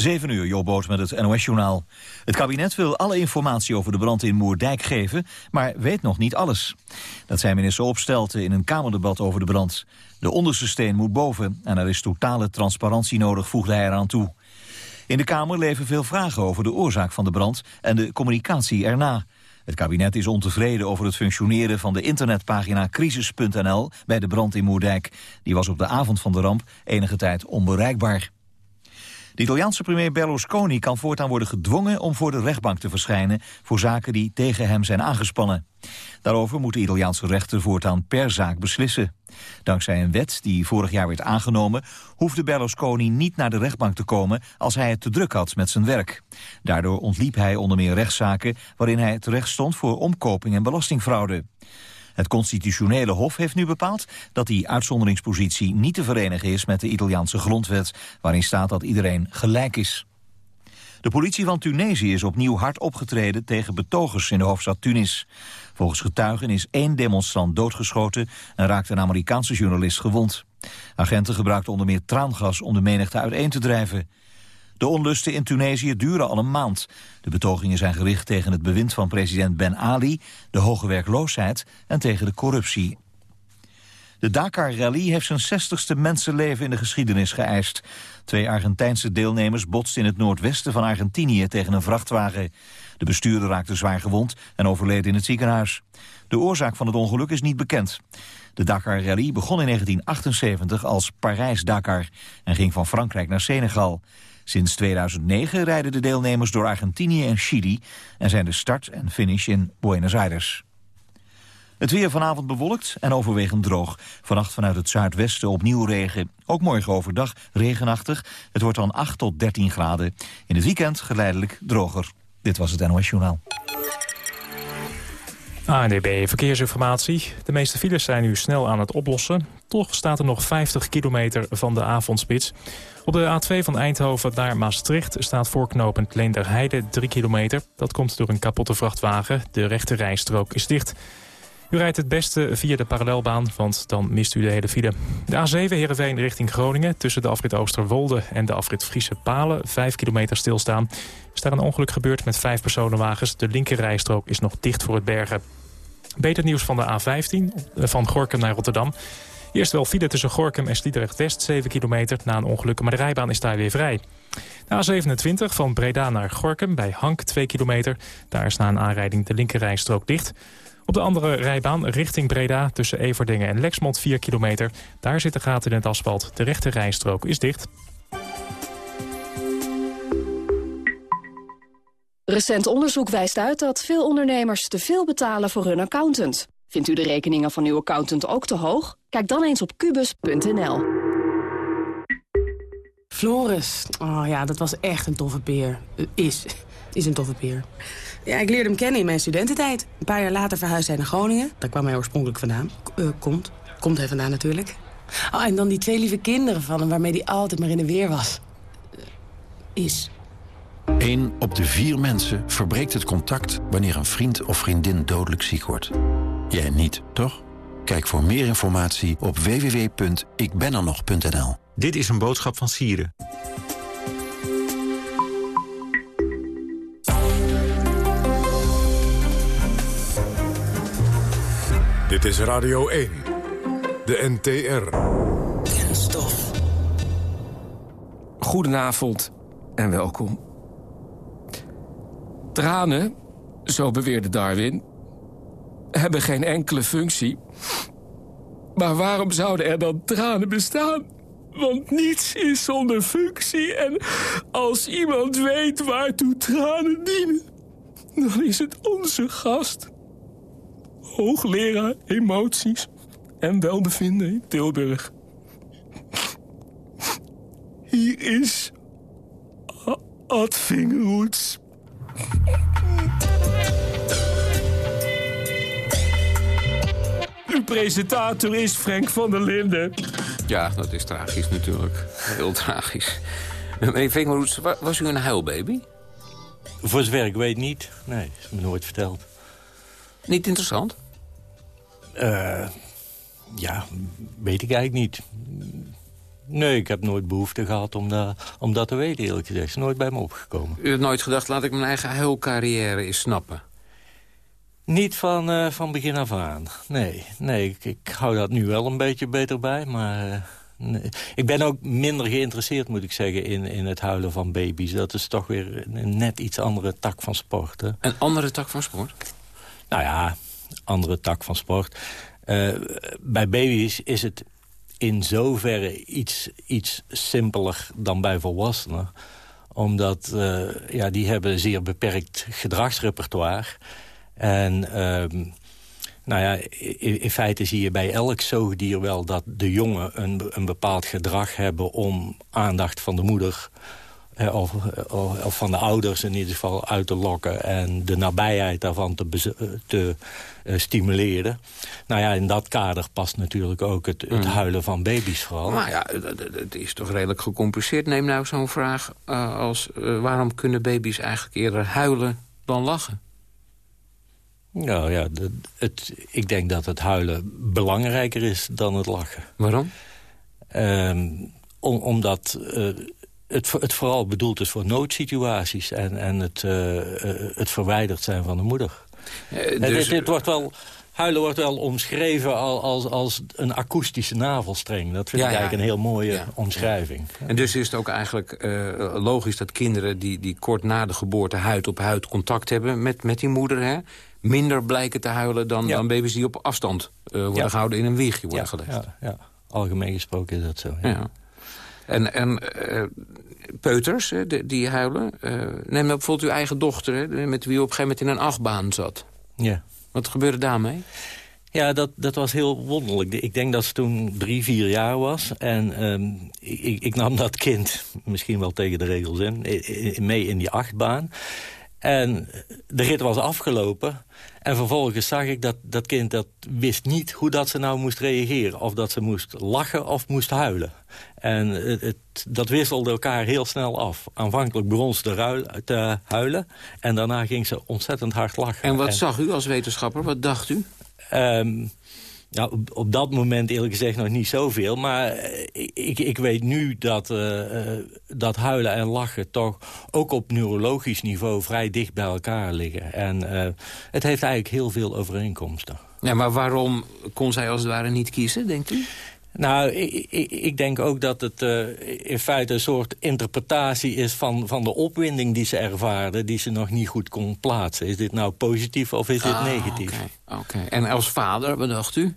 7 uur, Jobboot met het NOS-journaal. Het kabinet wil alle informatie over de brand in Moerdijk geven, maar weet nog niet alles. Dat zei minister Opstelten in een Kamerdebat over de brand. De onderste steen moet boven en er is totale transparantie nodig, voegde hij eraan toe. In de Kamer leven veel vragen over de oorzaak van de brand en de communicatie erna. Het kabinet is ontevreden over het functioneren van de internetpagina crisis.nl bij de brand in Moerdijk. Die was op de avond van de ramp enige tijd onbereikbaar. De Italiaanse premier Berlusconi kan voortaan worden gedwongen om voor de rechtbank te verschijnen voor zaken die tegen hem zijn aangespannen. Daarover moet de Italiaanse rechter voortaan per zaak beslissen. Dankzij een wet die vorig jaar werd aangenomen... hoefde Berlusconi niet naar de rechtbank te komen als hij het te druk had met zijn werk. Daardoor ontliep hij onder meer rechtszaken waarin hij terecht stond voor omkoping en belastingfraude. Het constitutionele hof heeft nu bepaald dat die uitzonderingspositie niet te verenigen is met de Italiaanse grondwet, waarin staat dat iedereen gelijk is. De politie van Tunesië is opnieuw hard opgetreden tegen betogers in de hoofdstad Tunis. Volgens getuigen is één demonstrant doodgeschoten en raakte een Amerikaanse journalist gewond. Agenten gebruikten onder meer traangas om de menigte uiteen te drijven. De onlusten in Tunesië duren al een maand. De betogingen zijn gericht tegen het bewind van president Ben Ali, de hoge werkloosheid en tegen de corruptie. De Dakar Rally heeft zijn 60ste mensenleven in de geschiedenis geëist. Twee Argentijnse deelnemers botsten in het noordwesten van Argentinië tegen een vrachtwagen. De bestuurder raakte zwaar gewond en overleed in het ziekenhuis. De oorzaak van het ongeluk is niet bekend. De Dakar Rally begon in 1978 als Parijs-Dakar en ging van Frankrijk naar Senegal. Sinds 2009 rijden de deelnemers door Argentinië en Chili... en zijn de start en finish in Buenos Aires. Het weer vanavond bewolkt en overwegend droog. Vannacht vanuit het zuidwesten opnieuw regen. Ook morgen overdag regenachtig. Het wordt dan 8 tot 13 graden. In het weekend geleidelijk droger. Dit was het NOS Journaal. ANDB Verkeersinformatie. De meeste files zijn nu snel aan het oplossen. Toch staat er nog 50 kilometer van de avondspits. Op de A2 van Eindhoven naar Maastricht staat voorknopend Leenderheide 3 kilometer. Dat komt door een kapotte vrachtwagen. De rechte rijstrook is dicht. U rijdt het beste via de parallelbaan, want dan mist u de hele file. De A7 Heerenveen richting Groningen tussen de afrit Oosterwolde en de afrit Friese Palen. 5 kilometer stilstaan. Is daar een ongeluk gebeurd met vijf personenwagens. De linkerrijstrook is nog dicht voor het bergen. Beter nieuws van de A15, van Gorkum naar Rotterdam. Eerst wel file tussen Gorkum en Sliedrecht-West, 7 kilometer na een ongeluk, maar de rijbaan is daar weer vrij. De A27 van Breda naar Gorkum bij Hank, 2 kilometer. Daar is na een aanrijding de linkerrijstrook dicht. Op de andere rijbaan richting Breda tussen Everdingen en Lexmond 4 kilometer. Daar zitten gaten in het asfalt. De rechte rijstrook is dicht. Recent onderzoek wijst uit dat veel ondernemers te veel betalen voor hun accountant. Vindt u de rekeningen van uw accountant ook te hoog? Kijk dan eens op kubus.nl. Floris, oh ja, dat was echt een toffe peer. Uh, is, is een toffe peer. Ja, ik leerde hem kennen in mijn studententijd. Een paar jaar later verhuisde hij naar Groningen. Daar kwam hij oorspronkelijk vandaan. Uh, komt. Komt hij vandaan natuurlijk. Oh, en dan die twee lieve kinderen van hem waarmee hij altijd maar in de weer was. Uh, is. Eén op de vier mensen verbreekt het contact wanneer een vriend of vriendin dodelijk ziek wordt. Jij niet, toch? Kijk voor meer informatie op www.ikbenernog.nl. Dit is een boodschap van Sieren. Dit is Radio 1, de NTR. Kenstof. Goedenavond en welkom. Tranen, zo beweerde Darwin, hebben geen enkele functie. Maar waarom zouden er dan tranen bestaan? Want niets is zonder functie en als iemand weet waartoe tranen dienen... dan is het onze gast hoogleraar emoties en welbevinden in Tilburg. Hier is Ad. Uw presentator is Frank van der Linden. Ja, dat is tragisch natuurlijk. Heel tragisch. Meneer Vingerhoets, was u een huilbaby? Voor zover ik weet niet. Nee, is me nooit verteld. Niet interessant? Uh, ja, weet ik eigenlijk niet. Nee, ik heb nooit behoefte gehad om, dat om dat te weten, eerlijk gezegd. Het is nooit bij me opgekomen. U heeft nooit gedacht, laat ik mijn eigen huilcarrière eens snappen? Niet van, uh, van begin af aan. Nee, nee ik, ik, hou dat nu wel een beetje beter bij. Maar uh, nee. ik ben ook minder geïnteresseerd, moet ik zeggen, in, in het huilen van baby's. Dat is toch weer een net iets andere tak van sport. Hè? Een andere tak van sport? Nou ja, andere tak van sport. Uh, bij baby's is het in zoverre iets, iets simpeler dan bij volwassenen. Omdat ja, die hebben een zeer beperkt gedragsrepertoire en ehm, nou ja, in, in, feite zie je bij elk zoogdier wel dat de jongen een, een bepaald gedrag hebben om aandacht van de moeder of, of, van de ouders in ieder geval uit te lokken... en de nabijheid daarvan te, te uh, stimuleren. Nou ja, in dat kader past natuurlijk ook het, het mm. huilen van baby's vooral. Maar ja, het is toch redelijk gecompliceerd. Neem nou zo'n vraag uh, als... Uh, waarom kunnen baby's eigenlijk eerder huilen dan lachen? Nou ja, het, ik denk dat het huilen belangrijker is dan het lachen. Waarom? Um, om, omdat uh, het, het vooral bedoeld is voor noodsituaties... en, en het, uh, het verwijderd zijn van de moeder. Uh, dus... dit, dit wordt wel... Huilen wordt wel omschreven als, als een akoestische navelstreng. Dat vind ja, ik eigenlijk ja. een heel mooie ja. omschrijving. En dus is het ook eigenlijk uh, logisch dat kinderen... Die, die kort na de geboorte huid op huid contact hebben met, met die moeder... Hè? minder blijken te huilen dan, dan baby's die op afstand uh, worden gehouden in een wiegje worden gelegd. Ja, ja, algemeen gesproken is dat zo. Ja. En, en uh, peuters hè, die, die huilen. Uh, neem nou bijvoorbeeld uw eigen dochter, hè, met wie u op een gegeven moment in een achtbaan zat. Ja. Wat gebeurde daarmee? Ja, dat, dat was heel wonderlijk. Ik denk dat ze toen drie, vier jaar was. En um, ik, ik, nam dat kind, misschien wel tegen de regels in, mee in die achtbaan. En de rit was afgelopen. En vervolgens zag ik dat dat kind dat wist niet hoe dat ze nou moest reageren. Of dat ze moest lachen of moest huilen. En het, het, dat wisselde elkaar heel snel af. Aanvankelijk begon ze te, ruil, te, huilen. En daarna ging ze ontzettend hard lachen. En wat en, zag u als wetenschapper? Wat dacht u? Um, nou, op, dat moment eerlijk gezegd nog niet zoveel. Maar uh, ik, ik, weet nu dat, uh, uh, dat huilen en lachen toch ook op neurologisch niveau vrij dicht bij elkaar liggen. En het heeft eigenlijk heel veel overeenkomsten. Ja, maar waarom kon zij als het ware niet kiezen, denkt u? Nou, ik, ik, ik, denk ook dat het uh, in feite een soort interpretatie is van, van de opwinding die ze ervaarde... die ze nog niet goed kon plaatsen. Is dit nou positief of is ah, dit negatief? Oké. Okay. En als vader, wat dacht u?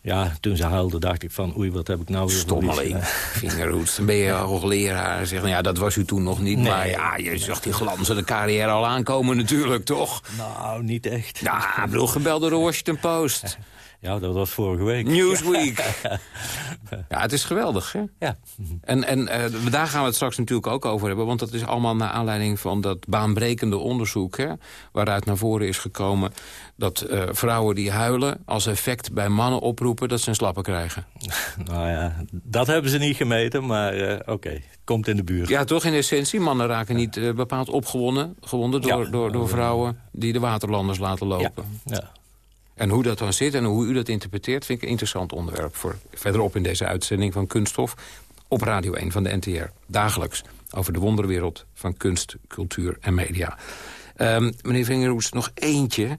Ja, toen ze huilde dacht ik van, oei, wat heb ik nou weer Stommeling, vingerhoed. Dan ben je hoogleraar. Zeg, nou ja, dat was u toen nog niet. Nee. Maar ja, je zag die glanzende carrière al aankomen natuurlijk, toch? Nou, niet echt. Ja, ik bedoel, gebeld door de Washington Post. Ja, dat was vorige week. Newsweek. ja, het is geweldig, hè? Ja. En, en uh, daar gaan we het straks natuurlijk ook over hebben. Want dat is allemaal naar aanleiding van dat baanbrekende onderzoek... Hè, waaruit naar voren is gekomen dat uh, vrouwen die huilen... als effect bij mannen oproepen dat ze een slappen krijgen. nou ja, dat hebben ze niet gemeten, maar uh, oké. Okay. Komt in de buurt. Ja, toch in essentie. Mannen raken niet bepaald opgewonden gewonden door, ja. door, door vrouwen... die de waterlanders laten lopen. Ja. ja. En hoe dat dan zit en hoe u dat interpreteert... vind ik een interessant onderwerp voor verderop in deze uitzending van Kunststof... op Radio 1 van de NTR. Dagelijks over de wonderwereld van kunst, cultuur en media. Um, meneer Vingerhoes, nog eentje.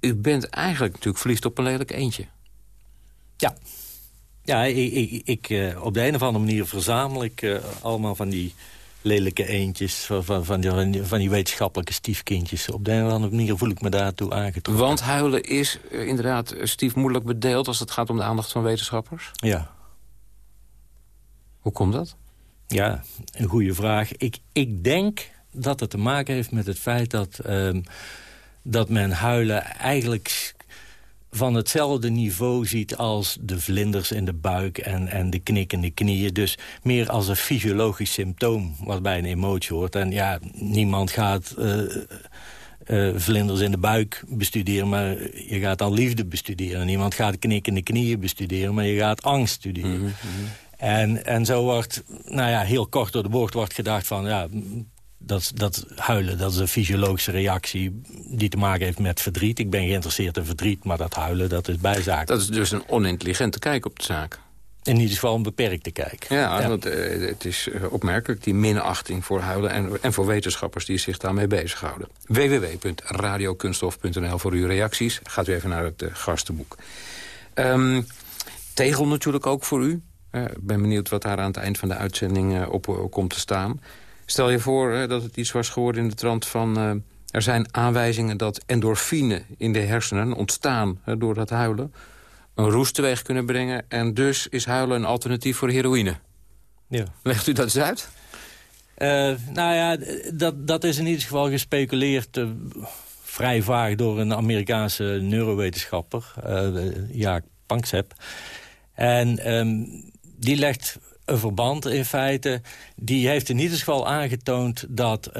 U bent eigenlijk natuurlijk verliefd op een lelijk eentje. Ja. Ja, ik, ik, ik uh, op de een of andere manier verzamel ik uh, allemaal van die lelijke eendjes, van, van, van, die, van die wetenschappelijke stiefkindjes. Op de een of andere manier voel ik me daartoe aangetrokken. Want huilen is uh, inderdaad stief moeilijk bedeeld... als het gaat om de aandacht van wetenschappers? Ja. Hoe komt dat? Ja, een goede vraag. Ik, ik denk dat het te maken heeft met het feit dat, um, dat men huilen eigenlijk van hetzelfde niveau ziet als de vlinders in de buik en, en de knikkende knieën. Dus meer als een fysiologisch symptoom wat bij een emotie hoort. En ja, niemand gaat uh, uh, vlinders in de buik bestuderen, maar je gaat dan liefde bestuderen. Niemand gaat knikkende knieën bestuderen, maar je gaat angst studeren. Mm -hmm. En, en zo wordt, nou ja, heel kort door de bocht wordt gedacht van... ja, dat, dat huilen, dat is een fysiologische reactie die te maken heeft met verdriet. Ik ben geïnteresseerd in verdriet, maar dat huilen, dat is bijzaak. Dat is dus een onintelligente kijk op de zaak. in ieder geval een beperkte kijk. Ja, want eh, het is eh, opmerkelijk, die minachting voor huilen... En, en voor wetenschappers die zich daarmee bezighouden. www.radiokunstof.nl voor uw reacties. Gaat u even naar het gastenboek. Um, tegel natuurlijk ook voor u. Ik ben benieuwd wat daar aan het eind van de uitzending op komt te staan. Stel je voor dat het iets was geworden in de trant van... er zijn aanwijzingen dat endorfine in de hersenen ontstaan door dat huilen een roest teweeg kunnen brengen. En dus is huilen een alternatief voor heroïne. Ja. Legt u dat eens uit? Uh, nou ja, dat, dat is in ieder geval gespeculeerd... Uh, vrij vaag door een Amerikaanse neurowetenschapper, uh, Jaak Panksepp. En um, die legt een verband in feite. Die heeft in ieder geval aangetoond dat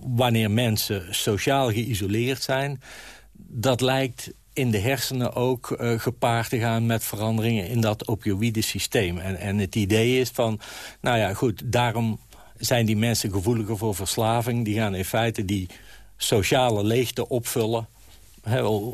wanneer mensen sociaal geïsoleerd zijn... dat lijkt in de hersenen ook uh, gepaard te gaan met veranderingen in dat opioïde systeem. En, en het idee is van, nou ja, goed, daarom zijn die mensen gevoeliger voor verslaving. Die gaan in feite die sociale leegte opvullen.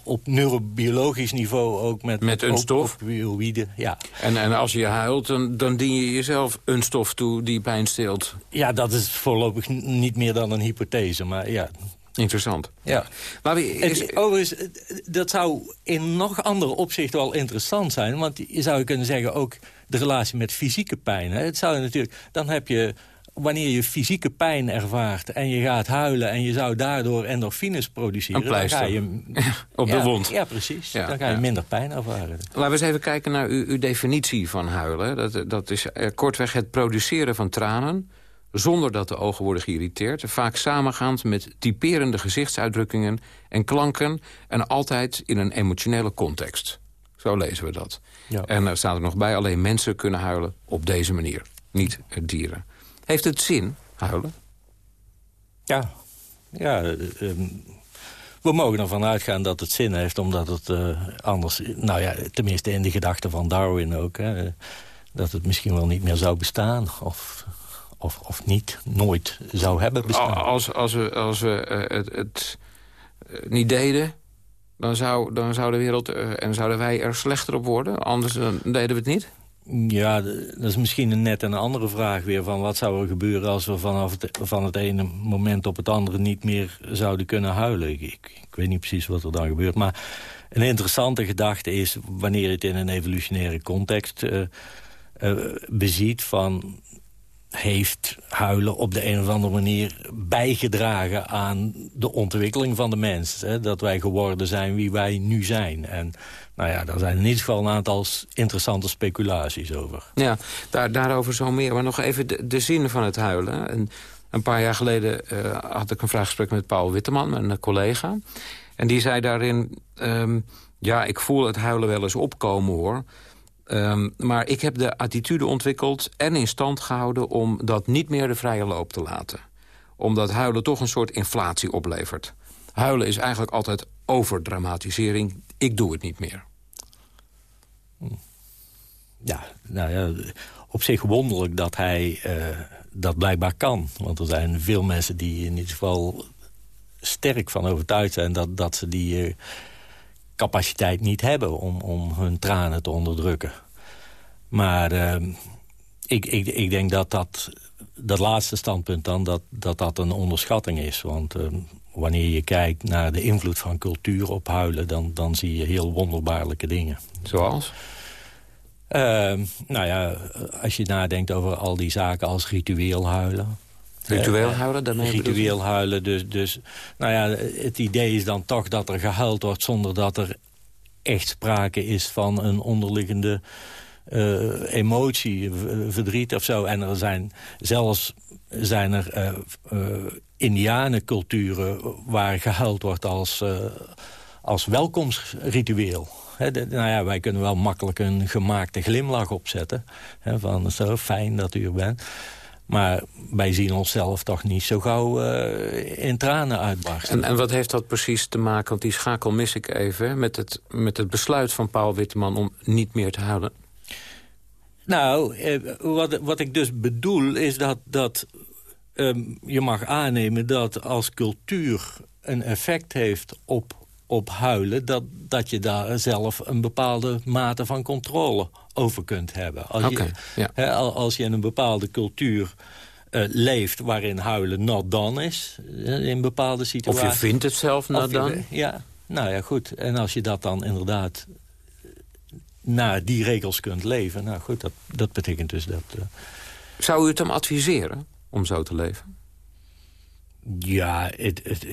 Op neurobiologisch niveau ook met, met een stof? opioïden. Ja. En, en als je huilt, dan, dan dien je jezelf een stof toe die pijn stilt? Ja, dat is voorlopig niet meer dan een hypothese. Maar ja, Interessant. Ja. Maar wie is... overigens, dat zou in nog andere opzichten wel interessant zijn. Want je zou kunnen zeggen ook de relatie met fysieke pijn. Hè. Het zou natuurlijk, dan heb je, wanneer je fysieke pijn ervaart... en je gaat huilen en je zou daardoor endorfines produceren... dan ga je op de wond. Ja, precies. dan ga je minder pijn ervaren. Laten we eens even kijken naar uw, uw definitie van huilen. Dat, dat is eh, kortweg het produceren van tranen zonder dat de ogen worden geïrriteerd. Vaak samengaand met typerende gezichtsuitdrukkingen en klanken... en altijd in een emotionele context. Zo lezen we dat. En er staat er nog bij, alleen mensen kunnen huilen op deze manier. Niet dieren. Heeft het zin, huilen? Ja, ja ehm, we mogen ervan uitgaan dat het zin heeft... omdat het uh, anders, nou ja, tenminste in de gedachte van Darwin ook... Hè, dat het misschien wel niet meer zou bestaan. Of of, of niet, nooit zou hebben bestaan. Als, als we, als we eh, het, het eh, niet deden, dan zou, dan zou de wereld uh, en zouden wij er slechter op worden. Anders dan deden we het niet. Ja, dat is misschien een net een andere vraag weer. Van wat zou er gebeuren als we vanaf van het ene moment op het andere niet meer zouden kunnen huilen? Ik, ik, weet niet precies wat er dan gebeurt. Maar een interessante gedachte is, wanneer je het in een evolutionaire context uh, beziet... van heeft huilen op de een of andere manier bijgedragen aan de ontwikkeling van de mens. Hè? Dat wij geworden zijn wie wij nu zijn. En nou ja, daar zijn in ieder geval een aantal interessante speculaties over. Ja, daar, daarover zo meer. Maar nog even de, de zin van het huilen. En een paar jaar geleden uh, had ik een vraaggesprek met Paul Witteman, mijn collega. En die zei daarin... Um, ja, ik voel het huilen wel eens opkomen, hoor... Um, maar ik heb de attitude ontwikkeld en in stand gehouden... om dat niet meer de vrije loop te laten. Omdat huilen toch een soort inflatie oplevert. Huilen is eigenlijk altijd overdramatisering. Ik doe het niet meer. Ja, nou ja, op zich wonderlijk dat hij uh, dat blijkbaar kan. Want er zijn veel mensen die in ieder geval sterk van overtuigd zijn... dat, dat ze die... Uh, capaciteit niet hebben om, om hun tranen te onderdrukken. Maar uh, ik, ik, ik denk dat dat, dat laatste standpunt dan, dat dat, dat een onderschatting is. Want uh, wanneer je kijkt naar de invloed van cultuur op huilen... dan, dan zie je heel wonderbaarlijke dingen. Zoals? Uh, nou ja, als je nadenkt over al die zaken als ritueel huilen... Ritueel huilen, daarmee Ritueel huilen, dus, dus... Nou ja, het idee is dan toch dat er gehuild wordt... zonder dat er echt sprake is van een onderliggende uh, emotie, verdriet of zo. En er zijn zelfs zijn er uh, uh, indianenculturen waar gehuild wordt als, als welkomstritueel. nou ja, wij kunnen wel makkelijk een gemaakte glimlach opzetten. van zo fijn dat u er bent. Maar wij zien onszelf toch niet zo gauw uh, in tranen uitbarsten. En, en wat heeft dat precies te maken, want die schakel mis ik even... met het, met het besluit van Paul Witteman om niet meer te houden? Nou, eh, wat, wat ik dus bedoel is dat, dat um, je mag aannemen... dat als cultuur een effect heeft op op huilen... Dat, dat je daar zelf een bepaalde mate van controle over kunt hebben. Als, je, ja. als je in een bepaalde cultuur eh, leeft waarin huilen not done is... eh, in bepaalde Of situaties... je vindt het zelf Of je- dan? Ja, nou ja, goed. En als je dat dan inderdaad naar die regels kunt leven... nou goed, dat, dat betekent dus dat... eh, Zou u het hem adviseren om zo te leven? ja, het, het,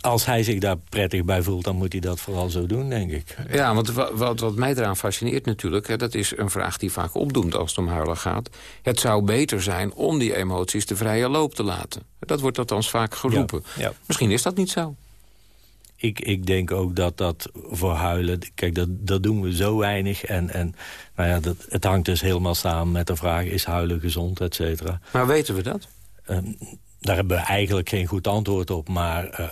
als hij zich daar prettig bij voelt... dan moet hij dat vooral zo doen, denk ik. Ja, want wa- wat, wat mij eraan fascineert natuurlijk... Hè, dat is een vraag die vaak opdoemt als het om huilen gaat. Het zou beter zijn om die emoties de vrije loop te laten. Dat wordt althans vaak geroepen. Ja, ja. Misschien is dat niet zo. Ik, ik denk ook dat dat voor huilen... Kijk, dat, dat doen we zo weinig. En, en nou ja, dat, het hangt dus helemaal samen met de vraag... is huilen gezond, et cetera. Maar weten we dat? Ehm, daar hebben we eigenlijk geen goed antwoord op. Maar eh,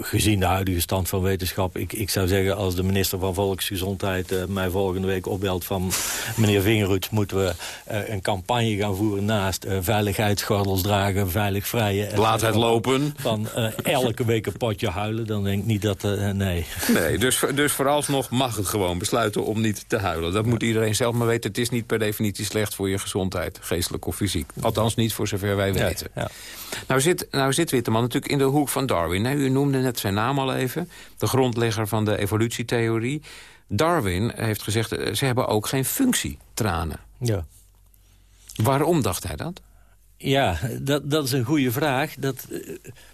gezien de huidige stand van wetenschap... Ik, ik zou zeggen, als de minister van Volksgezondheid eh, mij volgende week opbelt van... meneer Vingerhoets, moeten we eh, een campagne gaan voeren naast veiligheidsgordels dragen, veilig vrijen... et Laat het lopen. Van elke week een potje huilen, dan denk ik niet dat... nee. Nee, dus, dus vooralsnog mag het gewoon besluiten om niet te huilen. Dat moet iedereen zelf maar weten. Het is niet per definitie slecht voor je gezondheid, geestelijk of fysiek. Althans niet voor zover wij Ja, weten. ja. Nou, zit, nou zit Witteman natuurlijk in de hoek van Darwin. hè. U noemde net zijn naam al even. De grondlegger van de evolutietheorie. Darwin heeft gezegd, eh, ze hebben ook geen functie, tranen. ja. Waarom dacht hij dat? Ja, dat, dat is een goede vraag. Dat, eh,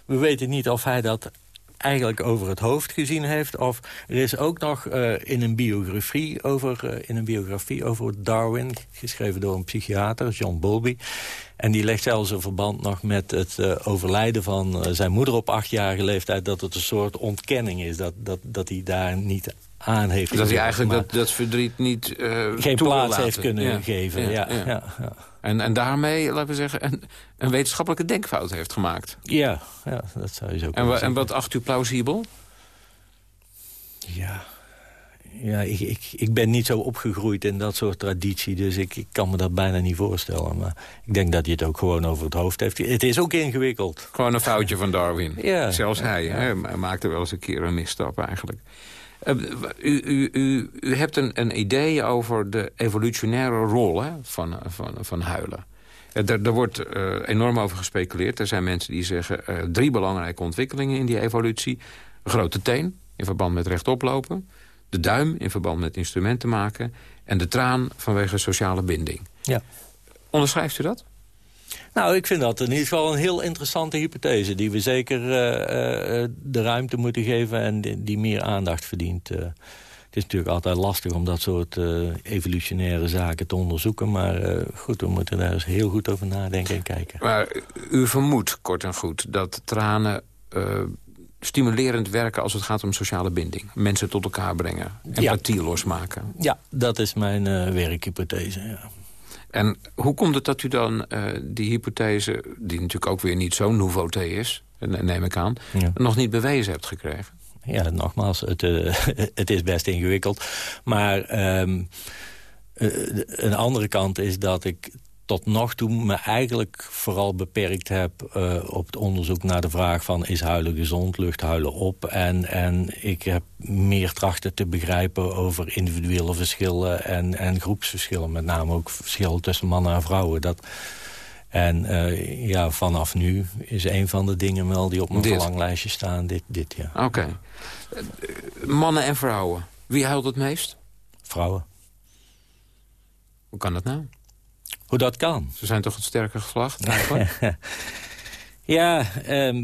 we weten niet of hij dat eigenlijk over het hoofd gezien heeft. Of er is ook nog eh, in, een biografie over, in een biografie over Darwin... geschreven door een psychiater, John Bowlby... En die legt zelfs een verband nog met het eh, overlijden van eh, zijn moeder op achtjarige leeftijd... dat het een soort ontkenning is, dat, dat, dat hij daar niet aan heeft Dat hij eigenlijk dat, dat verdriet niet eh, geen plaats laten. heeft kunnen Ja, geven. Ja, ja, ja. ja. En, en daarmee, laten we zeggen, een, een wetenschappelijke denkfout heeft gemaakt. Ja, dat zou je zo En, kunnen en zeggen. wat acht u plausibel? Ja, ja ik, ik, ik ben niet zo opgegroeid in dat soort traditie... dus ik, ik kan me dat bijna niet voorstellen. Maar ik denk dat hij het ook gewoon over het hoofd heeft. Het is ook ingewikkeld. Gewoon een foutje van Darwin. Ja. Zelfs hij hè, maakte wel eens een keer een misstap eigenlijk. Eh, u, u, u, u hebt een, een idee over de evolutionaire rol hè, van, van, van huilen. Eh, Daar, daar wordt eh, enorm over gespeculeerd. Er zijn mensen die zeggen eh, drie belangrijke ontwikkelingen in die evolutie. Een grote teen in verband met rechtop lopen. De duim in verband met instrumenten maken. En de traan vanwege sociale binding. Ja. Onderschrijft u dat? Nou, ik vind dat in ieder geval een heel interessante hypothese... die we zeker eh, eh, de ruimte moeten geven en die, die meer aandacht verdient. Eh, het is natuurlijk altijd lastig om dat soort evolutionaire zaken te onderzoeken... maar goed, we moeten daar eens heel goed over nadenken en kijken. Maar u vermoedt, kort en goed, dat tranen stimulerend werken... als het gaat om sociale binding. Mensen tot elkaar brengen. Empathie losmaken. Ja, dat is mijn eh, werkhypothese, ja. En hoe komt het dat u dan eh, die hypothese... die natuurlijk ook weer niet zo'n nouveauté is, eh, neem ik aan... Ja. nog niet bewezen hebt gekregen? Ja, nogmaals, het, het is best ingewikkeld. Maar ehm, eh, een andere kant is dat ik tot nog toe me eigenlijk vooral beperkt heb... eh, op het onderzoek naar de vraag van is huilen gezond, lucht huilen op. En, en ik heb meer trachten te begrijpen over individuele verschillen... en, en groepsverschillen, met name ook verschillen tussen mannen en vrouwen. Dat, en eh, ja, vanaf nu is een van de dingen wel die op mijn Dit. verlanglijstje staan. Dit, dit ja. Oké. Eh, Mannen en vrouwen. Wie huilt het meest? Vrouwen. Hoe kan dat nou? Hoe dat kan? Ze zijn toch het sterke geslacht? eigenlijk? Ja, ehm,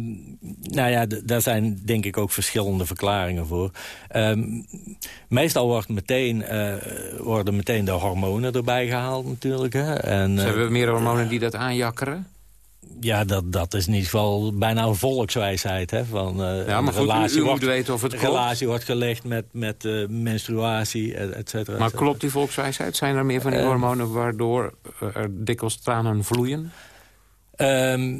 nou ja, daar zijn denk ik ook verschillende verklaringen voor. Ehm, meestal wordt meteen, eh, worden meteen de hormonen erbij gehaald natuurlijk. Hè? En, Ze eh, hebben meer hormonen die dat aanjakkeren? Ja, dat, dat is in ieder geval bijna een volkswijsheid. Hè? Van, eh, Ja, maar goed, relatie u wordt, weten of het klopt. relatie wordt gelegd met, met eh, menstruatie, et et cetera. et Maar klopt die volkswijsheid? Zijn er meer van die Eh. hormonen waardoor er dikwijls tranen vloeien? Ehm,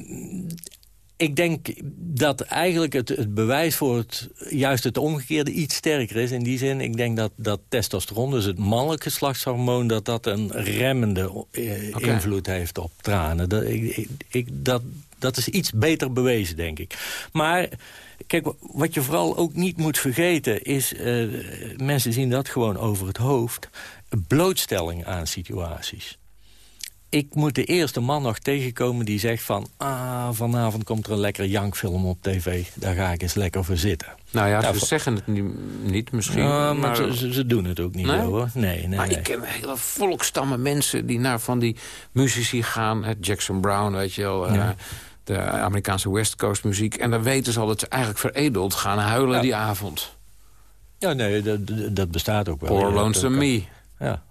ik denk dat eigenlijk het, het bewijs voor het, juist het omgekeerde iets sterker is. In die zin, ik denk dat, dat testosteron, dus het mannelijk geslachtshormoon... dat dat een remmende eh, invloed heeft op tranen. Dat, ik, dat, dat is iets beter bewezen, denk ik. Maar kijk, wat je vooral ook niet moet vergeten is... Uh, mensen zien dat gewoon over het hoofd... blootstelling aan situaties. Ik moet de eerste man nog tegenkomen die zegt van... ah, vanavond komt er een lekkere jankfilm op tv. Daar ga ik eens lekker voor zitten. Nou ja, ze zeggen het niet, misschien. maar, maar ze, ze, doen het ook niet, nee? hoor. Nee, nee, maar nee. ik ken hele volkstammen mensen die naar van die muzici gaan. Jackson Brown, weet je wel... Ja de Amerikaanse West Coast muziek. En dan weten ze al dat ze eigenlijk veredeld gaan huilen die avond. Ja, nee, dat, dat bestaat ook wel. Or Lonesome Me. Ja.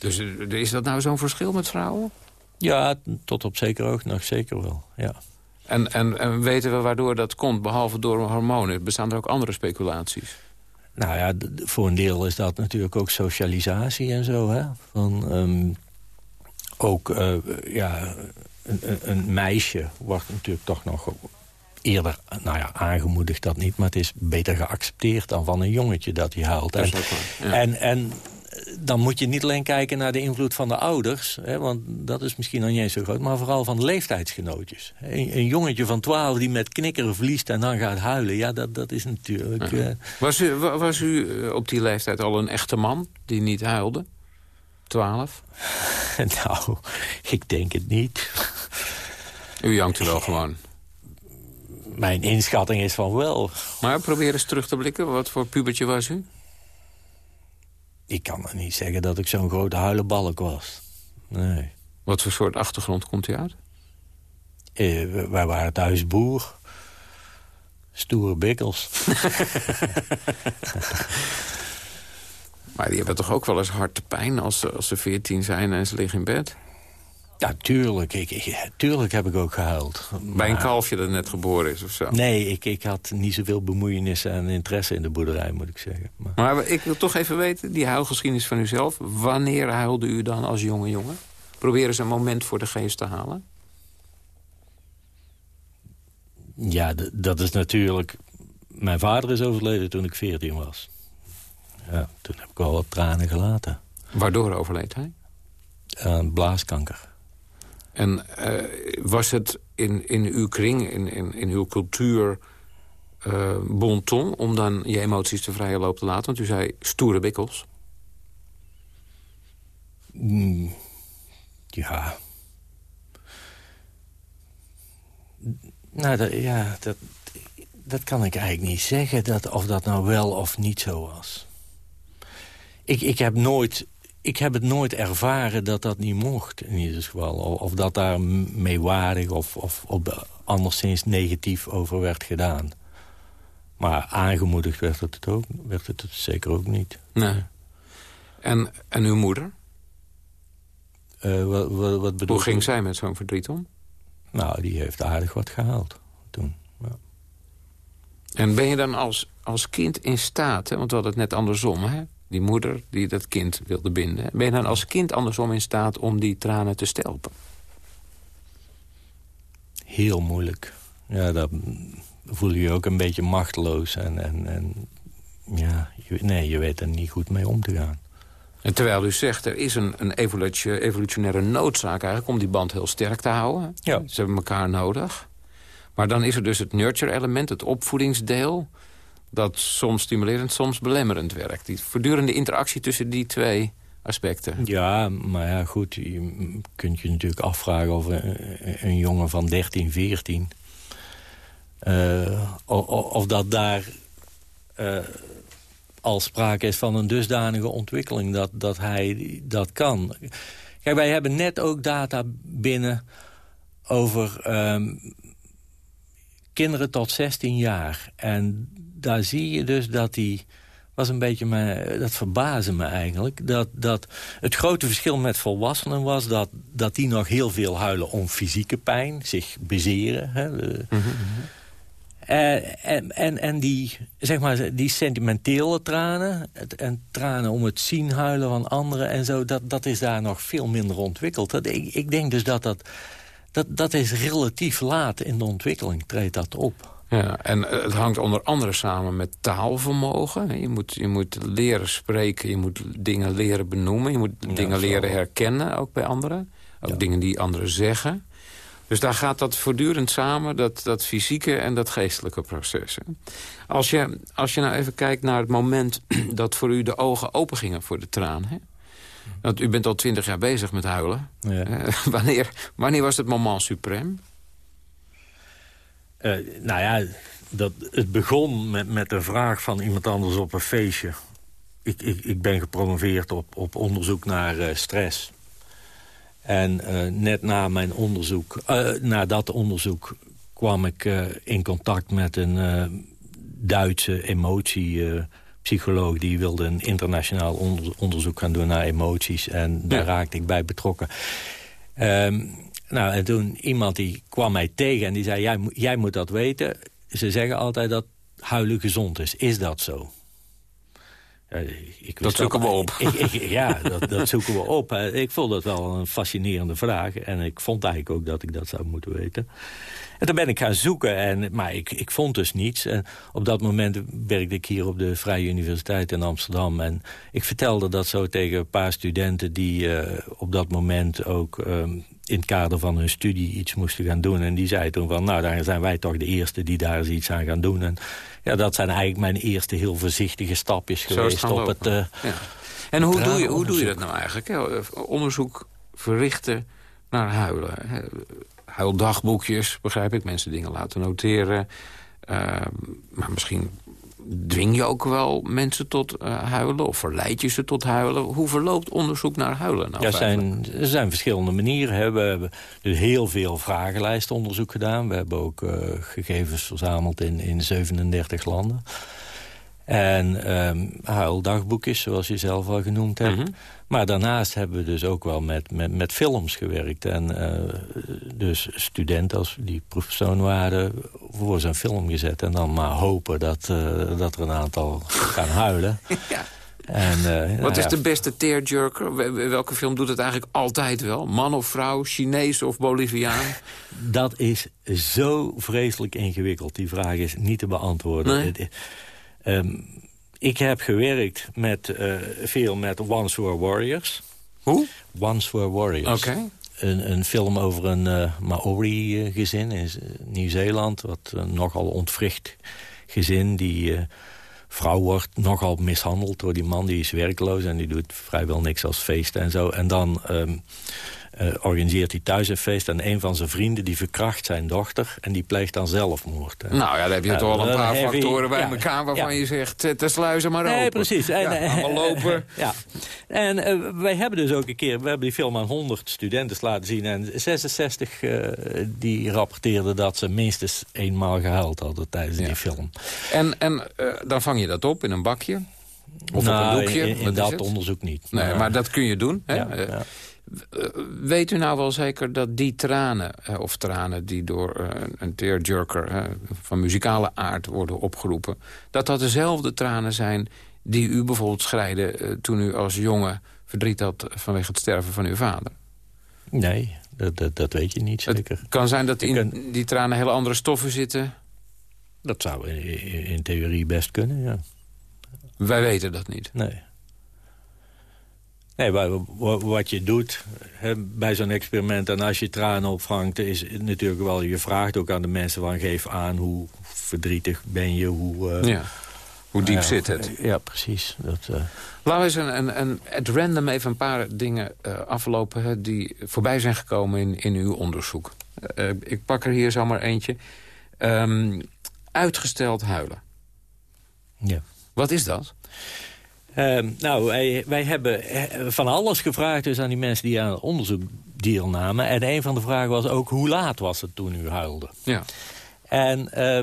Dus eh, is dat nou zo'n verschil met vrouwen? Ja, tot op zeker ook nog zeker wel, ja. En, en, en weten we waardoor dat komt, behalve door hormonen? Bestaan er ook andere speculaties? Nou ja, voor een deel is dat natuurlijk ook socialisatie en zo. Hè? Van, um, ook uh, ja, een, een, meisje wordt natuurlijk toch nog eerder nou ja, aangemoedigd dat niet... maar het is beter geaccepteerd dan van een jongetje dat hij huilt. En, en, en, dan moet je niet alleen kijken naar de invloed van de ouders... Hè, want dat is misschien nog niet eens zo groot... maar vooral van de leeftijdsgenootjes. Een, een jongetje van 12 die met knikkeren verliest en dan gaat huilen... ja, dat, dat is natuurlijk... Uh... Was, u, was u op die leeftijd al een echte man die niet huilde? 12? nou, ik denk het niet. U jankt er wel gewoon? Mijn inschatting is van wel. Maar probeer eens terug te blikken. Wat voor pubertje was u? Ik kan er niet zeggen dat ik zo'n grote huilenbalk was. Nee. Wat voor soort achtergrond komt u uit? Eh, wij waren thuis boer. Stoere bikkels. Maar die hebben toch ook wel eens harte pijn als ze, als ze 14 zijn en ze liggen in bed? Ja, tuurlijk. Ik, ik, tuurlijk heb ik ook gehuild. Bij een kalfje dat net geboren is of zo? Nee, ik, ik had niet zoveel bemoeienis en interesse in de boerderij, moet ik zeggen. Maar... maar ik wil toch even weten, die huilgeschiedenis van uzelf. Wanneer huilde u dan als jonge jongen? Probeer eens een moment voor de geest te halen. Ja, dat is natuurlijk... Mijn vader is overleden toen ik 14 was ja, toen heb ik wel wat tranen gelaten. Waardoor overleed hij? Uh, blaaskanker. En uh, was het in, in uw kring, in, in, in uw cultuur... Uh, bon ton om dan je emoties te vrije loop te laten? Want u zei stoere bikkels. Mm, ja. Nou, dat, ja, dat, dat kan ik eigenlijk niet zeggen, dat, of dat nou wel of niet zo was. Ik, ik, heb nooit, ik heb het nooit ervaren dat dat niet mocht, in ieder geval. Of, dat daar meewarig of, of op, anderszins negatief over werd gedaan. Maar aangemoedigd werd het, ook, werd het zeker ook niet. Nee. En, en uw moeder? Uh, wat, wat, wat Hoe ging zij met zo'n verdriet om? Nou, die heeft aardig wat gehaald toen. Ja. En ben je dan als, als kind in staat, hè? want we hadden het net andersom... Hè? Die moeder die dat kind wilde binden. Ben je dan als kind andersom in staat om die tranen te stelpen? Heel moeilijk. Ja, dan voel je je ook een beetje machteloos. En, en, en ja, je, nee, je weet er niet goed mee om te gaan. En terwijl u zegt, er is een, een evolutionaire noodzaak eigenlijk... om die band heel sterk te houden. Ja. Ze hebben elkaar nodig. Maar dan is er dus het nurture-element, het opvoedingsdeel dat soms stimulerend, soms belemmerend werkt. Die voortdurende interactie tussen die twee aspecten. Ja, maar ja, goed, je kunt je natuurlijk afvragen of een, jongen van 13, 14... Uh, of, dat daar uh, al sprake is van een dusdanige ontwikkeling dat, dat hij dat kan. Kijk, wij hebben net ook data binnen over um, kinderen tot 16 jaar. En daar zie je dus dat die was een beetje me, dat verbaasde me eigenlijk. Dat, dat het grote verschil met volwassenen was dat, dat die nog heel veel huilen om fysieke pijn, zich bezeren. Hè. Eh, en, en, en die, zeg maar, die sentimentele tranen en tranen om het zien huilen van anderen en zo, dat, dat is daar nog veel minder ontwikkeld. Dat, ik, ik denk dus dat dat, dat dat is relatief laat in de ontwikkeling, treedt dat op. Ja, en het hangt onder andere samen met taalvermogen. Je moet, je moet leren spreken, je moet dingen leren benoemen... je moet dingen leren herkennen, ook bij anderen. Ook dingen die anderen zeggen. Dus daar gaat dat voortdurend samen, dat, dat fysieke en dat geestelijke proces. Als je, als je nou even kijkt naar het moment dat voor u de ogen open gingen voor de traan... Hè? Want u bent al twintig jaar bezig met huilen. Ja. Uh, wanneer, wanneer was het moment suprême? Uh, nou ja, dat, het begon met, met een vraag van iemand anders op een feestje. Ik, ik, ik ben gepromoveerd op, op onderzoek naar uh, stress. En uh, net na mijn onderzoek, na dat onderzoek kwam ik in contact met een Duitse emotiepsycholoog... die wilde een internationaal onderzoek gaan doen naar emoties. En daar raakte ik bij betrokken. Um, nou, en toen iemand die kwam mij tegen en die zei... jij, jij moet dat weten. Ze zeggen altijd dat huilen gezond is. Is dat zo? Ja, ik dat zoeken we op. ja, dat, dat, zoeken we op. Ik vond dat wel een fascinerende vraag. En ik vond eigenlijk ook dat ik dat zou moeten weten. En toen ben ik gaan zoeken, en, maar ik, ik vond dus niets. En op dat moment werkte ik hier op de Vrije Universiteit in Amsterdam. En ik vertelde dat zo tegen een paar studenten... die uh, op dat moment ook um, in het kader van hun studie iets moesten gaan doen. En die zei toen van, nou, dan zijn wij toch de eerste die daar eens iets aan gaan doen. En ja, dat zijn eigenlijk mijn eerste heel voorzichtige stapjes geweest op het... Uh, ja. En hoe doe, je, hoe doe je dat nou eigenlijk? Onderzoek verrichten naar huilen. Huildagboekjes, begrijp ik. Mensen dingen laten noteren. Uh, maar misschien dwing je ook wel mensen tot uh, huilen? Of verleid je ze tot huilen? Hoe verloopt onderzoek naar huilen? Nou, ja, zijn, er zijn verschillende manieren. Hè. We hebben dus heel veel vragenlijstonderzoek gedaan. We hebben ook uh, gegevens verzameld in, in 37 landen. En um, huildagboekjes, zoals je zelf al genoemd hebt. Mhm. Maar daarnaast hebben we dus ook wel met, met, met films gewerkt. En uh, dus studenten als die proefpersoon waren voor zo'n film gezet. En dan maar hopen dat, uh, dat er een aantal gaan huilen. ja. En, uh, Wat is de beste tearjerker? Welke film doet het eigenlijk altijd wel? Man of vrouw, Chinees of Boliviaan? Dat is zo vreselijk ingewikkeld. Die vraag is niet te beantwoorden. Nee. Um, ik heb gewerkt met, uh, veel met Once Were Warriors. Hoe? Once Were Warriors. Oké. Een, een, film over een uh, Maori-gezin in Nieuw-Zeeland... wat een nogal ontwricht gezin. Die uh, vrouw wordt nogal mishandeld door die man. Die is werkloos en die doet vrijwel niks als feesten en zo. En dan... Um, uh, organiseert hij thuis een feest... en een van zijn vrienden die verkracht zijn dochter... en die pleegt dan zelfmoord. Nou ja, daar heb je toch wel een paar factoren bij elkaar... waarvan je zegt, te sluizen maar open. Nee, precies. En, allemaal lopen. ja. En wij hebben dus ook een keer... we hebben die film aan 100 studenten laten zien... en 66 uh, eh, die rapporteerden dat ze minstens eenmaal gehuild hadden... tijdens die film. En, en dan vang je dat op in een bakje? Of nou, op een doekje? In, in dat onderzoek niet. Nee, maar dat kun je doen. Hè? Ja, Weet u nou wel zeker dat die tranen, of tranen die door eh, een tearjerker van muzikale aard worden opgeroepen... dat dat dezelfde tranen zijn die u bijvoorbeeld schrijden eh, toen u als jongen verdriet had vanwege het sterven van uw vader? Nee, dat, dat, dat weet je niet zeker. Het kan zijn dat in die tranen hele andere stoffen zitten? Dat zou in, in theorie best kunnen, ja. Wij weten dat niet? Nee. Nee, wat je doet bij zo'n experiment... en als je tranen opvangt, is natuurlijk wel... je vraagt ook aan de mensen van geef aan hoe verdrietig ben je, hoe... Uh, ja. Hoe diep zit het? Ja, precies. Dat, uh... Laten we eens een, een, een, het random even een paar dingen uh, aflopen... Hè, die voorbij zijn gekomen in, in uw onderzoek. ik pak er hier zomaar eentje. Um, uitgesteld huilen. Ja. Wat is dat? Uh, nou, wij, wij hebben eh, van alles gevraagd dus aan die mensen die aan het onderzoek deelnamen. En een van de vragen was ook hoe laat was het toen u huilde. Ja. En uh,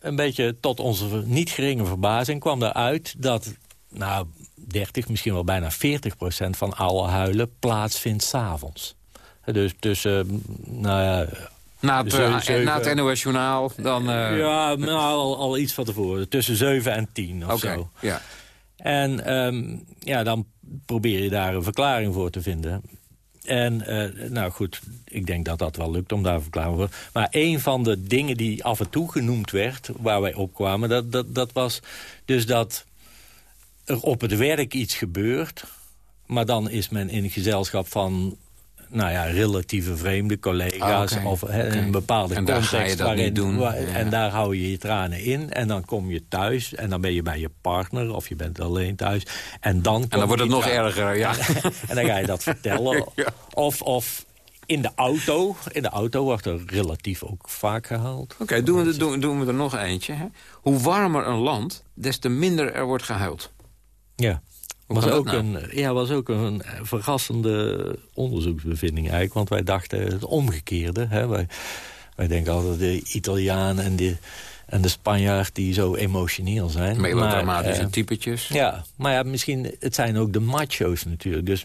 een beetje tot onze niet geringe verbazing kwam eruit dat... nou, 30, misschien wel bijna 40 procent van alle huilen plaatsvindt s'avonds. Dus tussen, nou ja... Na het, uh, na het NOS-journaal dan... Uh... Ja, nou, al, al, iets van tevoren. Tussen 7 en 10 of okay, zo. Ja. En um, ja, dan probeer je daar een verklaring voor te vinden. En uh, nou goed, ik denk dat dat wel lukt om daar een verklaring voor. Maar een van de dingen die af en toe genoemd werd, waar wij opkwamen... dat, dat, dat was dus dat er op het werk iets gebeurt... maar dan is men in gezelschap van nou ja, relatieve vreemde collega's... Ah, of hè, oké. een bepaalde En daar context. ga je dat waarin, niet doen. waar- Ja. En daar hou je je tranen in. En dan kom je thuis en dan ben je bij je partner... of je bent alleen thuis. En dan, En dan wordt het nog erger, ja. En dan ga je dat vertellen. Ja. Of, of in de auto. In de auto wordt er relatief ook vaak gehaald. Oké, doen, we er- doen, doen we er nog eentje. Hè? Hoe warmer een land, des te minder er wordt gehuild. Ja. Was ook, nou? een, ja, was ook een verrassende onderzoeksbevinding eigenlijk. Want wij dachten het omgekeerde. Hè. Wij, wij denken altijd de Italiaan en de, en de Spanjaard die zo emotioneel zijn. Maar, eh, typetjes. Ja, maar ja, misschien, het zijn ook de macho's natuurlijk. Dus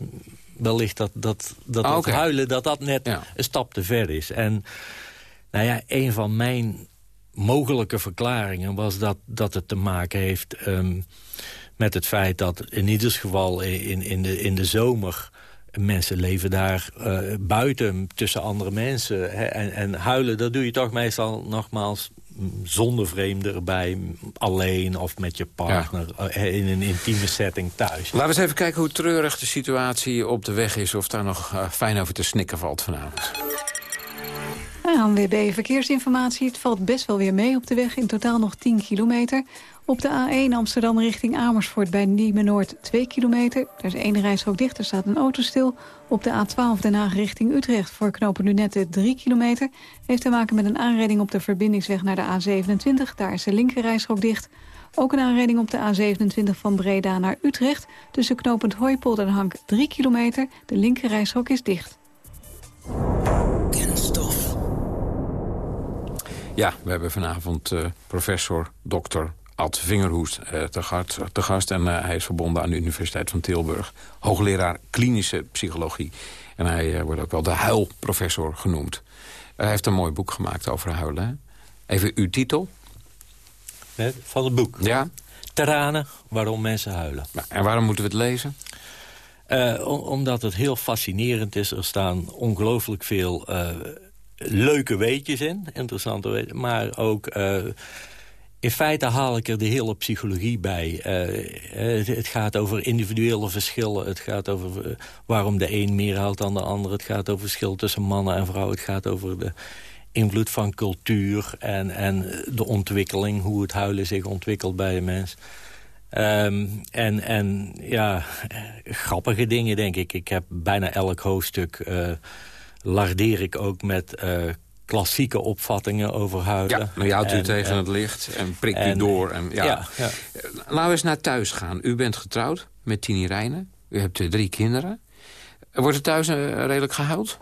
wellicht dat, dat, dat Ah, huilen dat dat net Ja. een stap te ver is. En nou ja, een van mijn mogelijke verklaringen was dat, dat het te maken heeft... ehm, met het feit dat in ieder geval in, in, de, in de zomer... mensen leven daar eh, buiten tussen andere mensen. Hè, en, en huilen, dat doe je toch meestal nogmaals mm, zonder vreemden erbij. Alleen of met je partner eh, in een intieme setting thuis. Laten we eens even kijken hoe treurig de situatie op de weg is... of daar nog eh, fijn over te snikken valt vanavond. ANWB Verkeersinformatie. Het valt best wel weer mee op de weg. In totaal nog 10 kilometer. Op de A1 Amsterdam richting Amersfoort bij Niemen Noord 2 kilometer. Er is één rijstrook dicht, er staat een auto stil. Op de A12 Den Haag richting Utrecht voor knopen Lunette 3 kilometer. Heeft te maken met een aanrijding op de verbindingsweg naar de A27. Daar is de linker rijstrook dicht. Ook een aanrijding op de A27 van Breda naar Utrecht. Tussen knopend Hooipolder en Hank 3 kilometer. De linker rijstrook is dicht. Ja, we hebben vanavond eh, professor Dr. Ad Vingerhoest eh, te, gast, te gast. En eh, hij is verbonden aan de Universiteit van Tilburg. Hoogleraar klinische psychologie. En hij eh, wordt ook wel de huilprofessor genoemd. hij heeft een mooi boek gemaakt over huilen. hè? Even uw titel. Van het boek. Ja. Tranen, waarom mensen huilen. En waarom moeten we het lezen? Om- omdat het heel fascinerend is. Er staan ongelooflijk veel leuke weetjes in. Interessante weetjes. Maar ook... in feite haal ik er de hele psychologie bij. Eh, het, het gaat over individuele verschillen. Het gaat over eh, waarom de een meer houdt dan de ander. Het gaat over verschil tussen mannen en vrouwen. Het gaat over de invloed van cultuur en, en de ontwikkeling. Hoe het huilen zich ontwikkelt bij een mens. Ehm, en, en ja, eh, grappige dingen, denk ik. Ik heb bijna elk hoofdstuk... eh, lardeer ik ook met eh, klassieke opvattingen over huilen. Ja, nou houdt u En, tegen eh, het licht en prikt u door. En, ja. ja, ja. Laten we eens naar thuis gaan. U bent getrouwd met Tini Rijnen. U hebt eh, drie kinderen. Wordt er thuis eh, redelijk gehuild?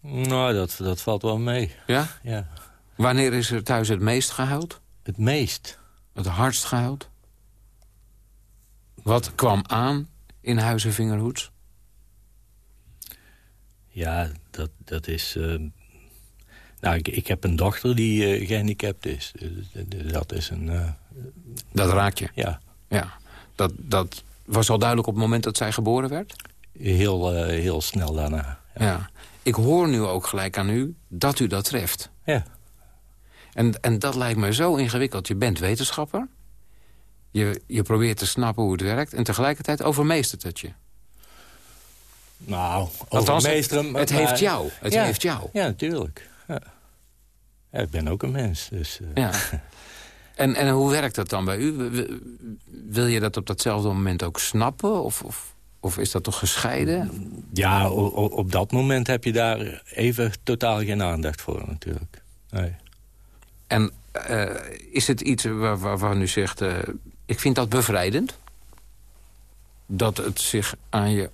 Nou, dat, dat valt wel mee. Ja? Ja. Wanneer is er thuis het meest gehuild? Het meest? Het hardst gehuild? Wat kwam aan in Huizen Vingerhoeds? Ja, dat, dat is... eh, nou, ik, ik heb een dochter die eh, gehandicapt is. Dus, dus dat is een... eh, Dat raakt je? Ja. Ja. Dat, dat was al duidelijk op het moment dat zij geboren werd? Heel, eh, heel snel daarna. Ja. Ik hoor nu ook gelijk aan u dat u dat treft. Ja. En, en dat lijkt me zo ingewikkeld. Je bent wetenschapper. Je, je probeert te snappen hoe het werkt. En tegelijkertijd overmeestert het je. Nou, Althans, overmeesteren, het, het maar- heeft jou. Het ja, heeft jou. Ja, natuurlijk. Ja. Ik ben ook een mens, dus... eh, Ja. En, en hoe werkt dat dan bij u? Wil je dat op datzelfde moment ook snappen? Of, of, of is dat toch gescheiden? Ja, op dat moment heb je daar even totaal geen aandacht voor natuurlijk. Nee. En eh, is het iets waar, waarvan u zegt... eh, ik vind dat bevrijdend? Dat het zich aan je...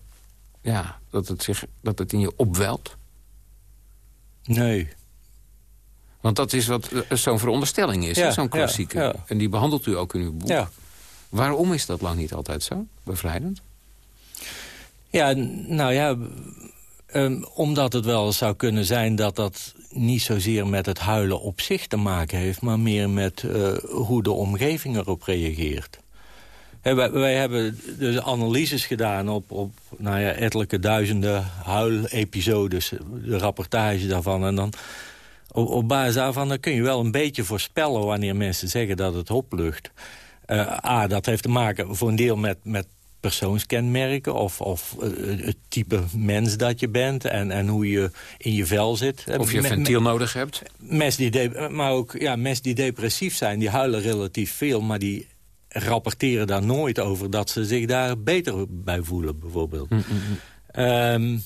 Ja, dat het, zich, dat het in je opwelt? Nee. Want dat is wat eh, zo'n veronderstelling is, Ja, zo'n klassieke. ja. En die behandelt u ook in uw boek. Ja. Waarom is dat lang niet altijd zo? Bevrijdend? Ja, nou ja, ehm, omdat het wel zou kunnen zijn dat dat niet zozeer met het huilen op zich te maken heeft... maar meer met eh, hoe de omgeving erop reageert. Wij hebben dus analyses gedaan op, op nou ja, ettelijke duizenden huilepisodes, de rapportage daarvan. En dan op, op basis daarvan kun je wel een beetje voorspellen wanneer mensen zeggen dat het oplucht. Eh, A, dat heeft te maken voor een deel met, met persoonskenmerken of, of eh, het type mens dat je bent en, en hoe je in je vel zit. Of je een ventiel nodig hebt. Mensen die maar ook ja, mensen die depressief zijn, die huilen relatief veel... maar die rapporteren daar nooit over dat ze zich daar beter bij voelen, bijvoorbeeld. Mm, mm, mm.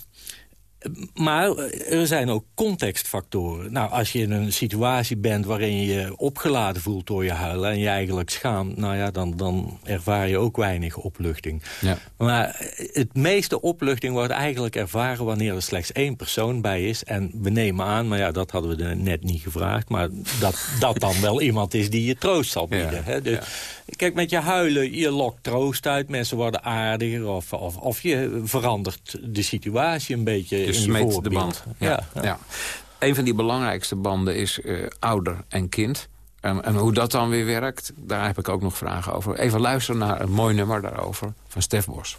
Maar er zijn ook contextfactoren. Nou, als je in een situatie bent waarin je je opgeladen voelt door je huilen... en je eigenlijk schaamt, nou ja, dan, dan ervaar je ook weinig opluchting. Ja. Maar het meeste opluchting wordt eigenlijk ervaren... wanneer er slechts één persoon bij is. En we nemen aan, maar ja, dat hadden we net niet gevraagd... maar dat dat dan wel iemand is die je troost zal bieden. hè? Dus, Kijk, met je huilen, je lokt troost uit. Mensen worden aardiger of, of, of je verandert de situatie een beetje in je de band. Ja, ja. Een van die belangrijkste banden is uh, ouder en kind. En, en, hoe dat dan weer werkt, daar heb ik ook nog vragen over. Even luisteren naar een mooi nummer daarover van Stef Bos.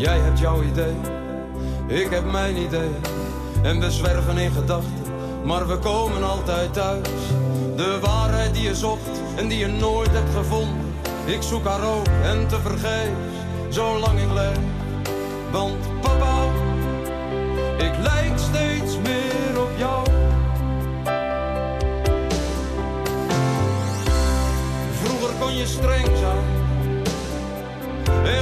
Jij hebt jouw idee, ik heb mijn idee. En we zwerven in gedachten, maar we komen altijd thuis. De waarheid die je zocht en die je nooit hebt gevonden. Ik zoek haar ook en te vergeefs, zolang ik leef. Want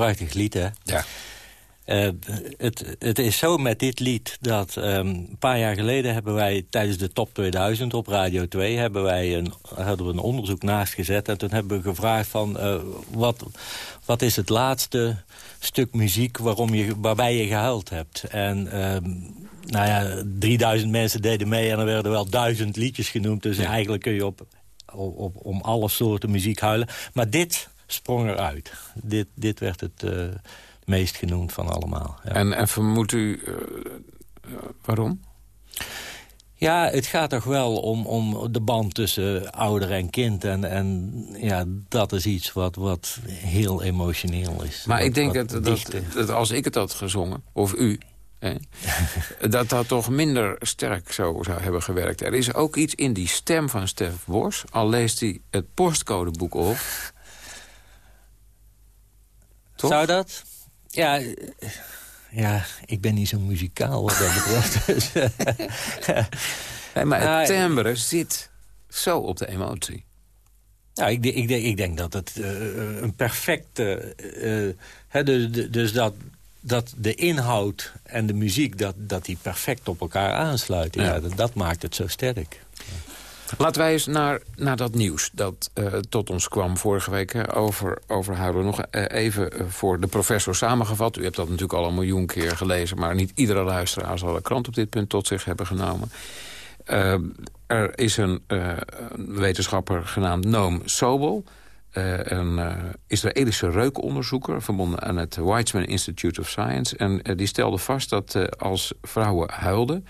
prachtig lied, hè? Ja. Uh, het, het is zo met dit lied dat um, een paar jaar geleden hebben wij tijdens de Top 2000 op Radio 2 hebben wij een, hadden we een onderzoek naast gezet. En toen hebben we gevraagd van uh, wat, wat is het laatste stuk muziek waarom je, waarbij je gehuild hebt. En um, nou ja, 3000 mensen deden mee en er werden wel duizend liedjes genoemd. Dus eigenlijk kun je op, op, om alle soorten muziek huilen. Maar dit sprong eruit. Dit, dit werd het uh, meest genoemd van allemaal. Ja. En, en vermoedt u uh, waarom? Ja, het gaat toch wel om, om de band tussen ouder en kind. En, en ja, dat is iets wat, wat heel emotioneel is. Maar ik denk dat, dat, dat, als ik het had gezongen, of u... Hè, dat dat toch minder sterk zo zou hebben gewerkt. Er is ook iets in die stem van Stef Bos, al leest hij het postcodeboek op. Toch? Zou dat? Ja, eh, ja, ik ben niet zo muzikaal wat dat betreft. dus, eh, Nee, maar het timbre zit zo op de emotie. Ja, ik, denk- ik, denk, ik denk dat het eh, een perfecte... eh, hè, dus, de- dus dat, dat de inhoud en de muziek... dat, dat die perfect op elkaar aansluiten. Ja. Ja. dat, dat maakt het zo sterk. Laten wij eens naar, naar dat nieuws dat eh, tot ons kwam vorige week over, over huilen. Nog eh, even eh, voor de professor samengevat. U hebt dat natuurlijk al een miljoen keer gelezen... maar niet iedere luisteraar zal de krant op dit punt tot zich hebben genomen. Er is een, wetenschapper genaamd Noam Sobel... een Israëlische reukonderzoeker... verbonden aan het Weizmann Institute of Science. En die stelde vast dat als vrouwen huilden...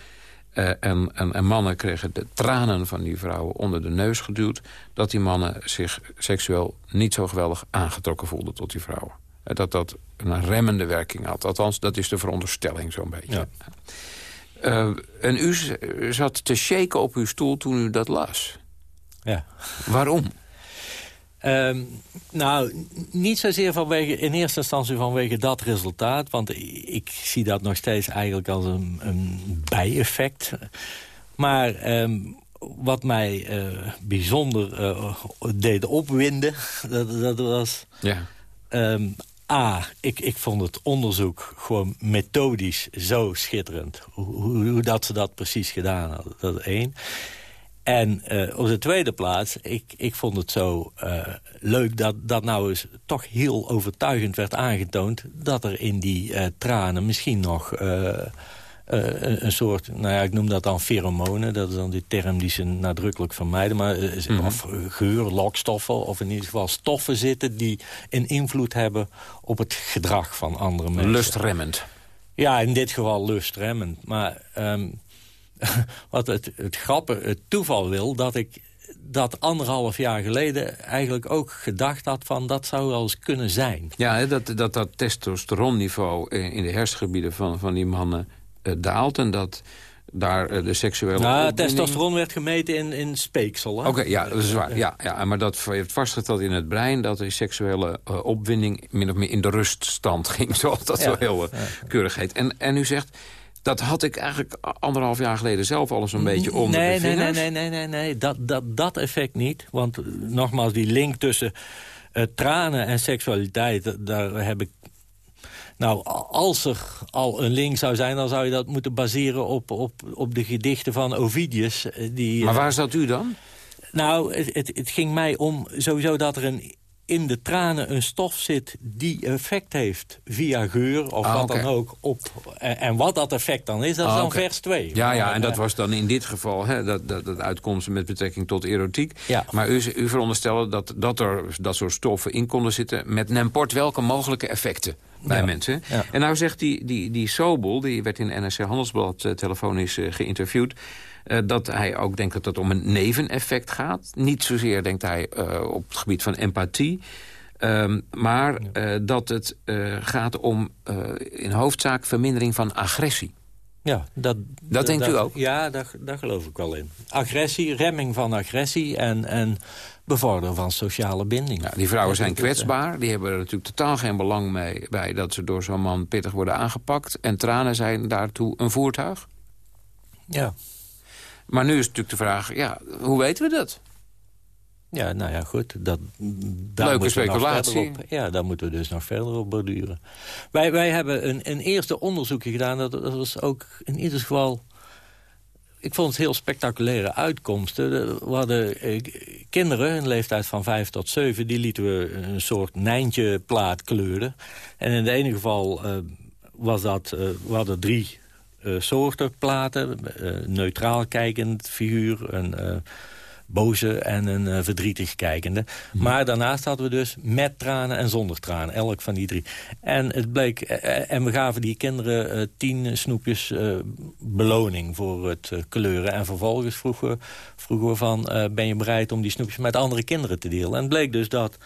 eh, en, en, en mannen kregen de tranen van die vrouwen onder de neus geduwd... dat die mannen zich seksueel niet zo geweldig aangetrokken voelden tot die vrouwen. Eh, dat dat een remmende werking had. Althans, dat is de veronderstelling zo'n beetje. Eh, en u zat te shaken op uw stoel toen u dat las. Ja. Waarom? Ehm, nou, niet zozeer vanwege, in eerste instantie vanwege dat resultaat. Want ik zie dat nog steeds eigenlijk als een, een bijeffect. Maar ehm, wat mij eh, bijzonder eh, deed opwinden, dat, dat was... Ja. Ehm, A, ik, ik vond het onderzoek gewoon methodisch zo schitterend. Hoe, hoe, hoe dat ze dat precies gedaan hadden, dat is één. En eh, op de tweede plaats, ik, ik vond het zo eh, leuk dat dat nou eens toch heel overtuigend werd aangetoond... dat er in die eh, tranen misschien nog een, een soort, nou ja, ik noem dat dan pheromonen. Dat is dan die term die ze nadrukkelijk vermijden. Maar eh, of geur, lokstoffen, of in ieder geval stoffen zitten... die een invloed hebben op het gedrag van andere mensen. Lustremmend. Ja, in dit geval lustremmend. Maar ehm, wat het, het grappen, het toeval wil... dat ik dat anderhalf jaar geleden eigenlijk ook gedacht had... van dat zou wel eens kunnen zijn. Ja, dat dat, dat testosteronniveau in de hersengebieden van, van die mannen eh, daalt... en dat daar eh, de seksuele Nou, opwinding- testosteron werd gemeten in, in speeksel. Oké, ja, dat is waar. Ja, ja, maar dat heeft vastgesteld in het brein... dat de seksuele eh, opwinding min of meer in de ruststand ging. Zoals dat Ja, zo heel keurig heet. En, en u zegt, dat had ik eigenlijk anderhalf jaar geleden zelf al eens een beetje onder nee, de nee, nee, vingers. nee, nee, nee, nee. Dat, dat, dat effect niet. Want eh, nogmaals, die link tussen eh, tranen en seksualiteit... daar heb ik... Nou, als er al een link zou zijn... dan zou je dat moeten baseren op, op, op de gedichten van Ovidius. eh, Die, Maar waar zat u dan? Nou, het, het, het ging mij om sowieso dat er een, in de tranen een stof zit... die effect heeft via geur of Ah, wat dan ook. Op, en, en wat dat effect dan is, dat is Ah, dan vers 2. Ja, ja, en dat was dan in dit geval hè, dat, dat, dat uitkomsten met betrekking tot erotiek. Ja. Maar u, u veronderstelde dat, dat er dat soort stoffen in konden zitten... met nemport welke mogelijke effecten bij Ja. mensen. Ja. En nou zegt die, die, die Sobel, die werd in NRC Handelsblad eh, telefonisch eh, geïnterviewd... eh, dat hij ook denkt dat het om een neveneffect gaat. Niet zozeer denkt hij op het gebied van empathie... Ehm, maar dat het gaat om in hoofdzaak vermindering van agressie. Ja, dat, Dat denkt u ook? Ja, daar, daar geloof ik wel in. Agressie, remming van agressie en, en bevorderen van sociale binding. Ja, die vrouwen zijn het, kwetsbaar. Die hebben er natuurlijk totaal geen belang mee bij dat ze door zo'n man pittig worden aangepakt. En tranen zijn daartoe een voertuig. Ja. Maar nu is natuurlijk de vraag, ja, hoe weten we dat? Ja, nou ja, goed. Dat, daar Leuke speculatie. Op, ja, daar moeten we dus nog verder op borduren. Wij, wij hebben een, een eerste onderzoekje gedaan. Dat, dat was ook in ieder geval... Ik vond het heel spectaculaire uitkomsten. We hadden eh, kinderen, in de leeftijd van vijf tot zeven... die lieten we een soort nijntje plaat kleuren. En in het ene geval eh, was dat... eh, we hadden drie eh, soorten platen. neutraal kijkend figuur, een boze en een eh, verdrietig kijkende. Maar daarnaast hadden we dus met tranen en zonder tranen. Elk van die drie. En het bleek... eh, eh, en we gaven die kinderen tien snoepjes beloning voor het kleuren. En vervolgens vroegen we, vroegen we van... ben je bereid om die snoepjes met andere kinderen te delen? En het bleek dus dat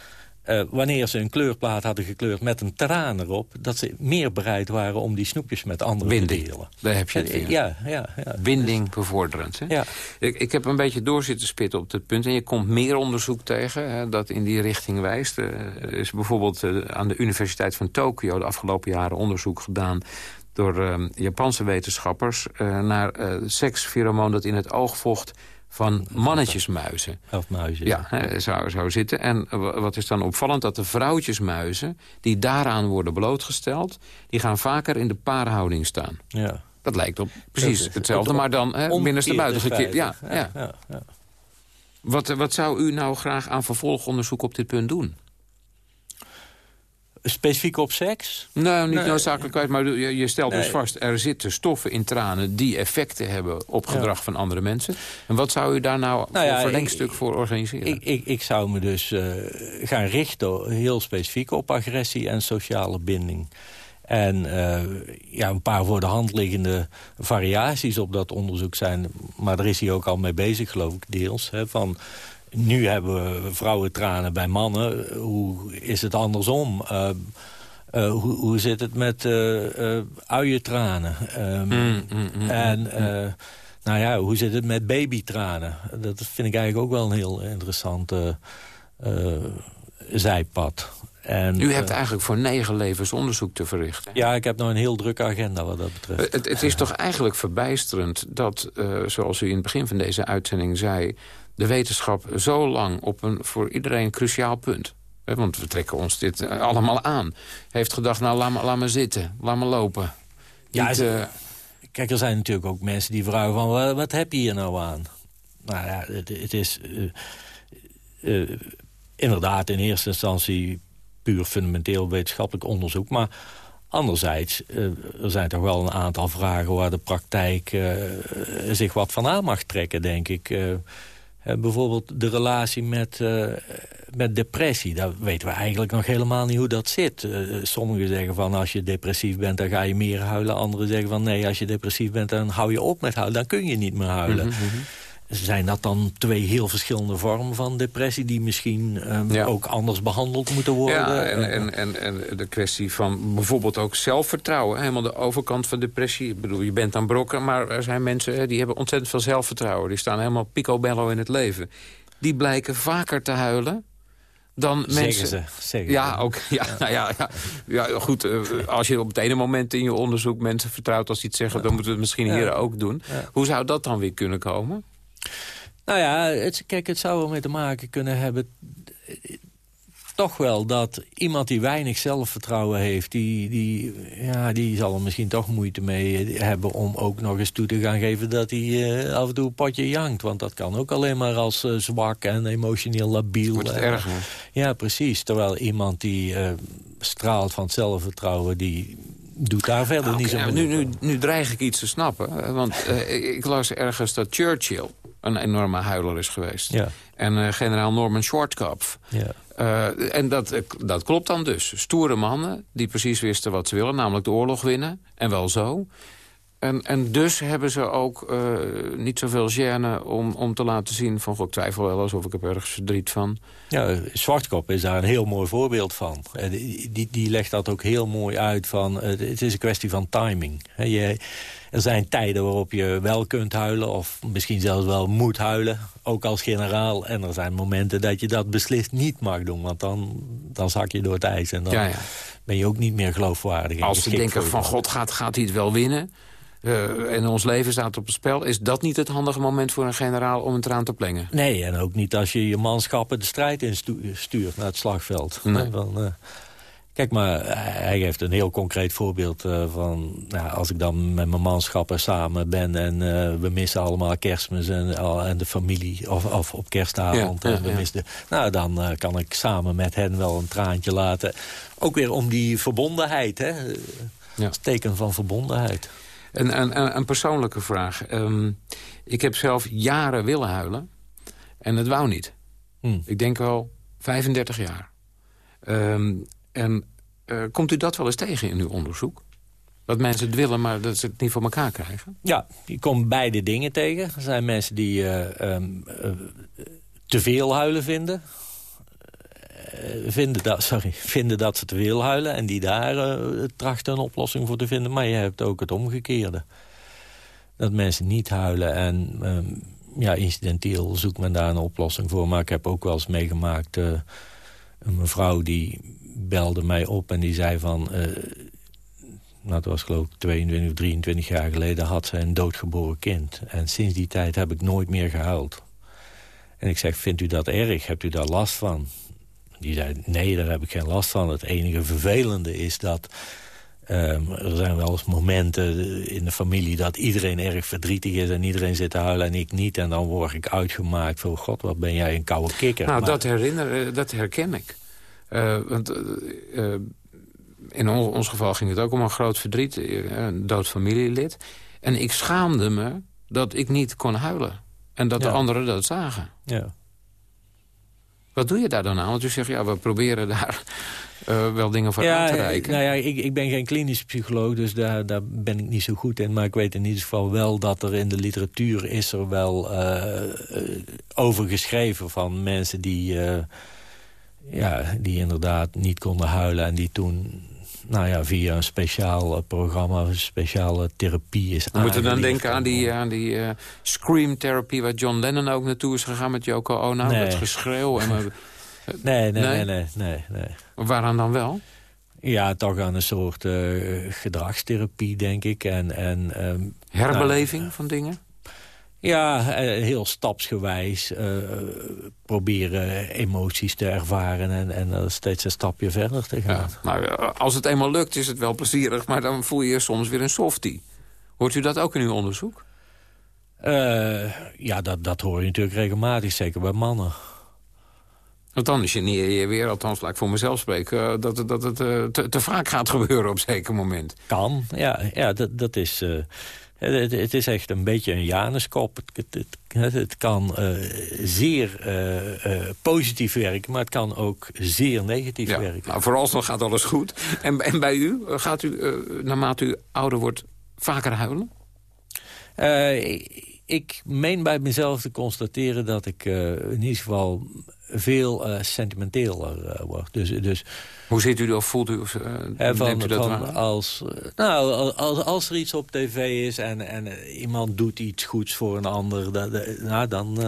eh, wanneer ze een kleurplaat hadden gekleurd met een traan erop... dat ze meer bereid waren om die snoepjes met anderen te delen. Daar heb je het weer. Ja, ja, ja. Binding bevorderend. Hè? Ja. Ik, ik heb een beetje doorzitten spitten op dit punt. En je komt meer onderzoek tegen hè, dat in die richting wijst. Eh, Er is bijvoorbeeld eh, aan de Universiteit van Tokio... de afgelopen jaren onderzoek gedaan door eh, Japanse wetenschappers... naar sekspheromoon dat in het oog vocht van mannetjesmuizen. Of muizen. Ja, zou, zou zitten. En wa- wat is dan opvallend? Dat de vrouwtjesmuizen die daaraan worden blootgesteld... die gaan vaker in de paarhouding staan. ja. Dat lijkt op precies is- hetzelfde, het maar dan hè, binnenste buiten gekeerd. Ja, ja. ja, ja. Wat, wat zou u nou graag aan vervolgonderzoek op dit punt doen? Specifiek op seks? Nou, niet Nee. noodzakelijk uit, maar je, je stelt dus vast... er zitten stoffen in tranen die effecten hebben op gedrag van andere mensen. En wat zou u daar nou, Nou ja, voor verlengstuk ik- voor organiseren? Ik, ik, ik zou me dus eh, gaan richten heel specifiek op agressie en sociale binding. En eh, ja, een paar voor de hand liggende variaties op dat onderzoek zijn... maar daar is hij ook al mee bezig, geloof ik, deels. Hè, van, nu hebben we vrouwentranen bij mannen. Hoe is het andersom? Eh, eh, hoe, hoe zit het met eh uientranen? Ehm, Mm, mm, mm, en... nou ja, hoe zit het met babytranen? Dat vind ik eigenlijk ook wel een heel interessant zijpad. En, u hebt eigenlijk voor negen levens onderzoek te verrichten. ja, ik heb nog een heel drukke agenda wat dat betreft. Het, het is toch eigenlijk verbijsterend dat, zoals u in het begin van deze uitzending zei... de wetenschap zo lang op een voor iedereen cruciaal punt... hè, want we trekken ons dit eh, allemaal aan... heeft gedacht, nou, laat me, laat me zitten, laat me lopen. Ja, Niet, eh, Kijk, er zijn natuurlijk ook mensen die vragen van... wat, wat heb je hier nou aan? Nou ja, het, het is eh, inderdaad in eerste instantie... puur fundamenteel wetenschappelijk onderzoek. Maar anderzijds, er zijn toch wel een aantal vragen... waar de praktijk zich wat van aan mag trekken, denk ik. Eh, bijvoorbeeld de relatie met, eh, met depressie. Daar weten we eigenlijk nog helemaal niet hoe dat zit. Eh, sommigen zeggen van als je depressief bent, dan ga je meer huilen. Anderen zeggen van nee, als je depressief bent, dan hou je op met huilen. Dan kun je niet meer huilen. mhm, mhm. Zijn dat dan twee heel verschillende vormen van depressie... die misschien ehm, Ja. ook anders behandeld moeten worden? Ja, en, en, en, en de kwestie van bijvoorbeeld ook zelfvertrouwen. Helemaal de overkant van depressie. Ik bedoel, je bent aan brokken, maar er zijn mensen... die hebben ontzettend veel zelfvertrouwen. Die staan helemaal picobello in het leven. Die blijken vaker te huilen dan Zeggen mensen... ze, zeggen ja, ze. ook, ja, nou ja, ja, ja, goed. eh, Als je op het ene moment in je onderzoek mensen vertrouwt als die iets zeggen... dan moeten we het misschien Ja. hier ook doen. Ja. Hoe zou dat dan weer kunnen komen? Nou ja, het, kijk, het zou ermee te maken kunnen hebben... eh, toch wel dat iemand die weinig zelfvertrouwen heeft... die, die, ja, die zal er misschien toch moeite mee hebben om ook nog eens toe te gaan geven... dat hij eh, af en toe een potje jankt. Want dat kan ook alleen maar als eh, zwak en emotioneel labiel. Wordt het erger? Ja, precies. Terwijl iemand die straalt van zelfvertrouwen... die doet daar verder Oké, niet zo nou, nu, nu, nu dreig ik iets te snappen. Want ik- ik las ergens dat Churchill een enorme huiler is geweest. Ja. En eh, generaal Norman Schwarzkopf. Ja. Eh, en dat, eh, dat klopt dan dus. Stoere mannen die precies wisten wat ze willen. Namelijk de oorlog winnen. En wel zo. En, en dus hebben ze ook niet zoveel gêne om, om te laten zien... van goh, ik twijfel wel eens of ik heb ergens verdriet van. Ja, Zwartkop is daar een heel mooi voorbeeld van. Die, die, legt dat ook heel mooi uit van... het is een kwestie van timing. Je- er zijn tijden waarop je wel kunt huilen... of misschien zelfs wel moet huilen, ook als generaal. En er zijn momenten dat je dat beslist niet mag doen... want dan, dan zak je door het ijs en dan Ja, ja. ben je ook niet meer geloofwaardig. Als ze denken van god, gaat, gaat hij het wel winnen? Eh, en ons leven staat op het spel. Is dat niet het handige moment voor een generaal om het eraan te plengen? Nee, en ook niet als je je manschappen de strijd instuurt naar het slagveld. Nee. Eh, kijk, maar eh, hij geeft een heel concreet voorbeeld eh, van... Nou, als ik dan met mijn manschappen samen ben en eh, we missen allemaal kerstmis en, al- en de familie... of, of op kerstavond, Ja, ja, en we ja. missen de, nou, dan kan ik samen met hen wel een traantje laten. Ook weer om die verbondenheid, hè? Als teken van verbondenheid. Een, een, een, een persoonlijke vraag. Ehm, ik heb zelf jaren willen huilen. En het wou niet. Hm. Ik denk wel 35 jaar. Ehm, en eh, komt u dat wel eens tegen in uw onderzoek? Dat mensen het willen, maar dat ze het niet voor elkaar krijgen? Ja, je komt beide dingen tegen. Er zijn mensen die eh, ehm, eh, te veel huilen vinden. Vinden, dat, sorry, vinden dat ze te veel huilen... en die daar trachten een oplossing voor te vinden. Maar je hebt ook het omgekeerde. Dat mensen niet huilen en ehm, ja, incidenteel zoekt men daar een oplossing voor. Maar ik heb ook wel eens meegemaakt... Een mevrouw die belde mij op en die zei van... Uh, nou, dat was geloof ik 22 of 23 jaar geleden... had ze een doodgeboren kind. En sinds die tijd heb ik nooit meer gehuild. En ik zeg, vindt u dat erg? Hebt u daar last van? Die zei, nee, daar heb ik geen last van. Het enige vervelende is dat... Um, er zijn wel eens momenten in de familie dat iedereen erg verdrietig is... en iedereen zit te huilen en ik niet. En dan word ik uitgemaakt van, god, wat ben jij een koude kikker. Nou, dat, herinner, dat herken ik. Uh, want uh, in ons geval ging het ook om een groot verdriet. Een dood familielid. En ik schaamde me dat ik niet kon huilen. En dat de anderen dat zagen. Ja. Wat doe je daar dan aan? Want u zegt, ja, we proberen daar uh, wel dingen voor ja, aan te reiken. Nou ja, ik, ik ben geen klinisch psycholoog, dus daar, daar ben ik niet zo goed in. Maar ik weet in ieder geval wel dat er in de literatuur is er wel uh, over geschreven van mensen die, uh, ja, die inderdaad niet konden huilen en die toen nou ja, via een speciaal programma, een speciale therapie is We moeten dan denken aan die, aan die uh, scream therapie... waar John Lennon ook naartoe is gegaan met Yoko Ono. Nee. Dat geschreeuw. En, nee, nee, nee, nee, nee, nee. Waaraan dan wel? Ja, toch aan een soort uh, gedragstherapie, denk ik. En, en, um, Herbeleving nou, van dingen? Ja, heel stapsgewijs uh, proberen emoties te ervaren... en, en steeds een stapje verder te gaan. Ja, maar als het eenmaal lukt is het wel plezierig... maar dan voel je je soms weer een softie. Hoort u dat ook in uw onderzoek? Uh, ja, dat, dat hoor je natuurlijk regelmatig, zeker bij mannen. Want dan is je niet je weer, althans laat ik voor mezelf spreken... dat, dat het te, te, vaak gaat gebeuren op een zeker moment. Kan, ja, ja dat, dat is... Uh, het, het, is echt een beetje een Januskop. Het, het, het kan uh, zeer uh, uh, positief werken, maar het kan ook zeer negatief ja, werken. Nou, vooralsnog gaat alles goed. En, en bij u, gaat u, naarmate u ouder wordt, vaker huilen? ik meen bij mezelf te constateren dat ik in ieder geval veel uh, sentimenteler uh, word. Dus, dus, Hoe ziet u of voelt u? Of, uh, van, u dat van als, nou, als, als er iets op tv is en, en iemand doet iets goeds voor een ander... Dat, nou, dan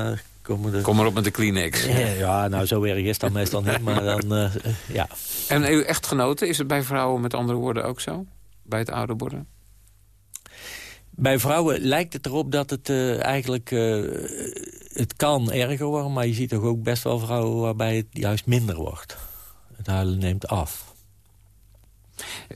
komen de... Kom maar op met de Kleenex. Ja, ja, nou zo erg is dat meestal niet, maar dan, ja. En uw echtgenoten, is het bij vrouwen met andere woorden ook zo? Bij het ouder worden? Bij vrouwen lijkt het erop dat het uh, eigenlijk... Uh, het kan erger worden, maar je ziet toch ook best wel vrouwen... waarbij het juist minder wordt. Het huilen neemt af.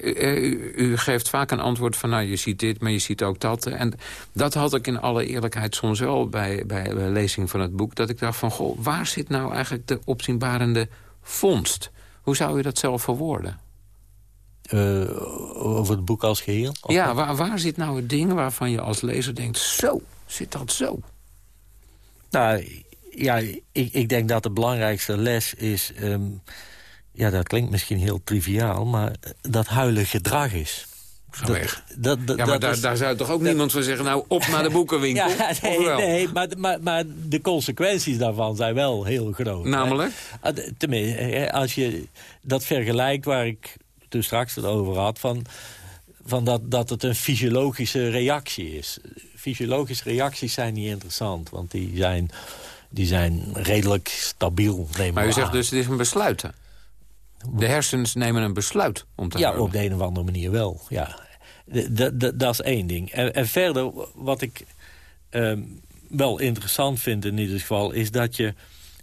U, u, geeft vaak een antwoord van, nou, je ziet dit, maar je ziet ook dat. En dat had ik in alle eerlijkheid soms wel bij, bij, bij lezing van het boek. Dat ik dacht van, goh, waar zit nou eigenlijk de opzienbarende vondst? Hoe zou u dat zelf verwoorden? Uh, over het boek als geheel? Ja, waar, waar zit nou het ding waarvan je als lezer denkt... zo, zit dat zo? Nou, ja, ik, ik denk dat de belangrijkste les is... Um, ja, dat klinkt misschien heel triviaal... maar dat huilen gedrag is. Ga dat, weg. Dat, dat, ja, maar daar, is, daar zou toch ook niemand van zeggen... nou, op naar de boekenwinkel? ja, nee, nee maar, maar, maar de consequenties daarvan zijn wel heel groot. Namelijk? Hè? Tenminste, als je dat vergelijkt waar ik toen straks het over had... van, van dat, dat het een fysiologische reactie is. Fysiologische reacties zijn niet interessant, want die zijn, die zijn redelijk stabiel. Maar u zegt dus het is een besluit. De hersens nemen een besluit om te Ja, op de een of andere manier wel, ja. Dat is één ding. En, en verder, wat ik um, wel interessant vind in ieder geval... is dat je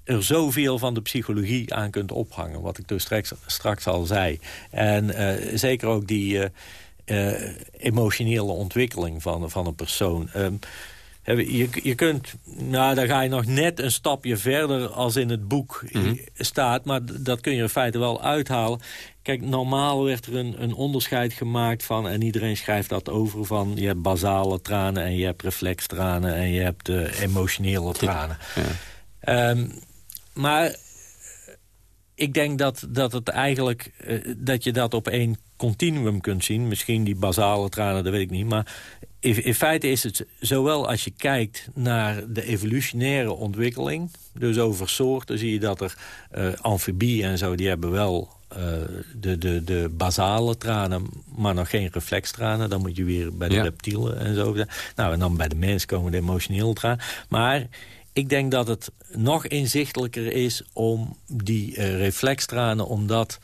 er zoveel van de psychologie aan kunt ophangen. Wat ik dus straks, straks al zei. En uh, zeker ook die uh, uh, emotionele ontwikkeling van, van een persoon. Um, je, je kunt, nou, daar ga je nog net een stapje verder als in het boek mm -hmm. staat. Maar dat kun je in feite wel uithalen. Kijk, normaal werd er een, een onderscheid gemaakt van... en iedereen schrijft dat over van... je hebt basale tranen en je hebt reflextranen... en je hebt uh, emotionele tranen. Ja. Um, maar ik denk dat, dat het eigenlijk uh, dat je dat op één continuum kunt zien. Misschien die basale tranen, dat weet ik niet. Maar in, in, feite is het zowel als je kijkt naar de evolutionaire ontwikkeling... dus over soorten zie je dat er uh, amfibieën en zo... die hebben wel uh, de, de, de basale tranen, maar nog geen reflextranen. Dan moet je weer bij de ja. reptielen en zo. Nou, en dan bij de mens komen de emotionele tranen. Maar ik denk dat het nog inzichtelijker is om die uh, reflextranen... om dat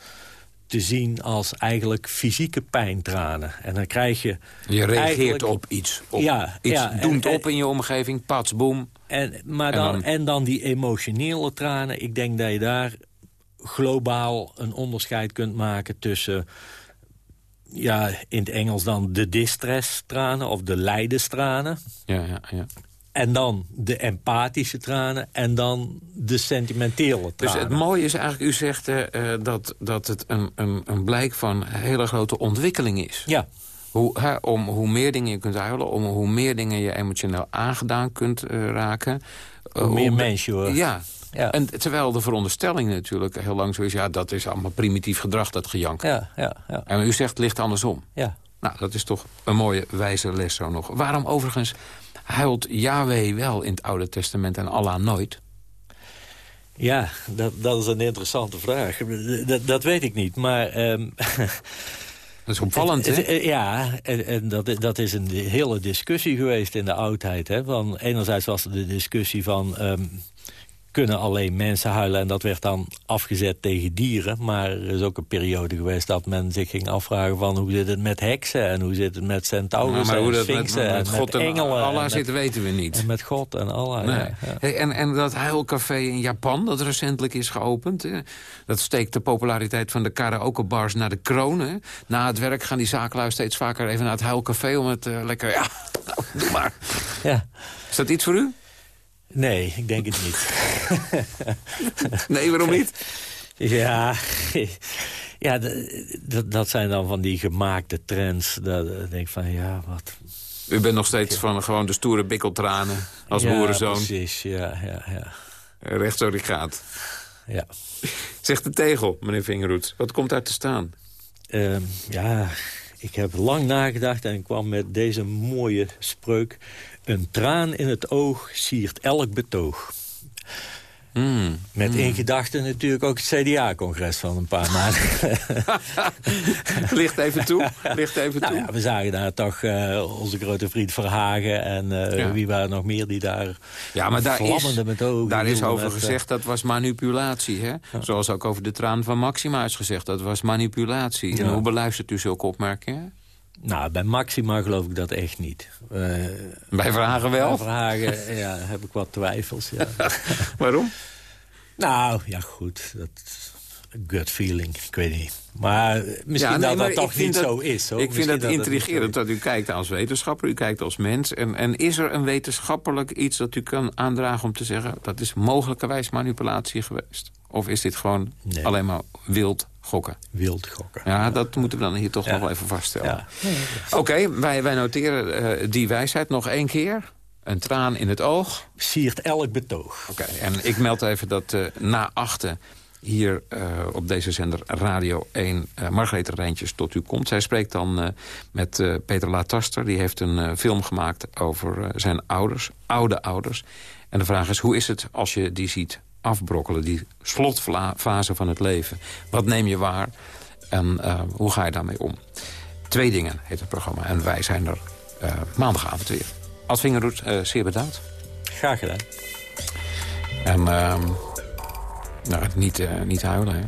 te zien als eigenlijk fysieke pijntranen. En dan krijg je... Je reageert op iets. Op ja, iets ja, doemt op in je omgeving, pats, boem. En, maar dan, en dan, en dan die emotionele tranen. Ik denk dat je daar globaal een onderscheid kunt maken tussen... ja, in het Engels dan de distress-tranen of de lijdenstranen. Ja, ja, ja. En dan de empathische tranen en dan de sentimentele tranen. Dus het mooie is eigenlijk, u zegt uh, dat, dat het een, een, een blijk van hele grote ontwikkeling is. Ja. Hoe, hè, om hoe meer dingen je kunt huilen, om hoe meer dingen je emotioneel aangedaan kunt uh, raken. Hoe meer mens, joh. Ja. ja. En terwijl de veronderstelling natuurlijk heel lang zo is... ja, dat is allemaal primitief gedrag, dat gejank. Ja, ja, ja. En u zegt het ligt andersom. Ja. Nou, dat is toch een mooie wijze les zo nog. Waarom overigens huilt Yahweh wel in het Oude Testament en Allah nooit? Ja, dat, dat is een interessante vraag. Dat, dat weet ik niet, maar... Um, dat is opvallend, het, Ja, en, en, dat, dat is een hele discussie geweest in de oudheid. Hè? Van, enerzijds was er de discussie van... Um, kunnen alleen mensen huilen. En dat werd dan afgezet tegen dieren. Maar er is ook een periode geweest dat men zich ging afvragen... van hoe zit het met heksen en hoe zit het met centauren maar en hoe dat sphinxen met, met en God met engelen. en Allah en zit, weten we niet. En met God en Allah, nee. ja, ja. Hey, en, en dat huilcafé in Japan, dat recentelijk is geopend... Dat steekt de populariteit van de karaokebars naar de kroon. Hè? Na het werk gaan die zakenlui steeds vaker even naar het huilcafé... om het uh, lekker, ja, nou, doe maar. Ja. Is dat iets voor u? Nee, ik denk het niet. nee, waarom niet? Ja, ja dat, dat zijn dan van die gemaakte trends. Dat ik denk van, ja, wat... U bent nog steeds van gewoon de stoere bikkeltranen als ja, boerenzoon. precies, ja, ja, ja. Recht zo die gaat. Ja. Zegt de tegel, meneer Vingerhoed. Wat komt uit te staan? Uh, ja, ik heb lang nagedacht en kwam met deze mooie spreuk. Een traan in het oog siert elk betoog. Mm, Met mm. in gedachten natuurlijk ook het CDA-congres van een paar maanden. Licht even toe. Licht even nou toe. Ja, we zagen daar toch uh, onze grote vriend Verhagen... en uh, ja. wie waren nog meer die daar ja, maar daar is, met ogen... Daar is over met, gezegd, dat was manipulatie. Hè? Ja. Zoals ook over de traan van Maxima is gezegd. Dat was manipulatie. En hoe beluistert u zulke opmerkingen? Nou, bij Maxima geloof ik dat echt niet. Uh, bij Vragen wel? Bij Vragen ja, heb ik wat twijfels, ja. Waarom? Nou, ja goed, dat gut feeling, ik weet niet. Maar misschien ja, nee, dat maar dat toch niet dat, zo is. Hoor. Ik vind misschien dat intrigerend dat, dat u kijkt als wetenschapper, u kijkt als mens. En, en is er een wetenschappelijk iets dat u kan aandragen om te zeggen... dat is mogelijkerwijs manipulatie geweest? Of is dit gewoon nee. alleen maar wild gokken? Wild gokken. Ja, dat moeten we dan hier toch ja. nog wel even vaststellen. Ja. Oké, okay, wij, wij noteren uh, die wijsheid nog één keer. Een traan in het oog. Siert elk betoog. Oké, okay, en ik meld even dat uh, na achten hier uh, op deze zender Radio 1 uh, Margrethe Rijntjes tot u komt. Zij spreekt dan uh, met Peter Lataster. Die heeft een film gemaakt over zijn ouders, oude ouders. En de vraag is, hoe is het als je die ziet afbrokkelen? Die slotfase van het leven. Wat neem je waar en hoe ga je daarmee om? Twee dingen heet het programma. En wij zijn er maandagavond weer. Ad Vingerhoed, zeer bedankt. Graag gedaan. En... Nou, niet, uh, niet huilen, hè?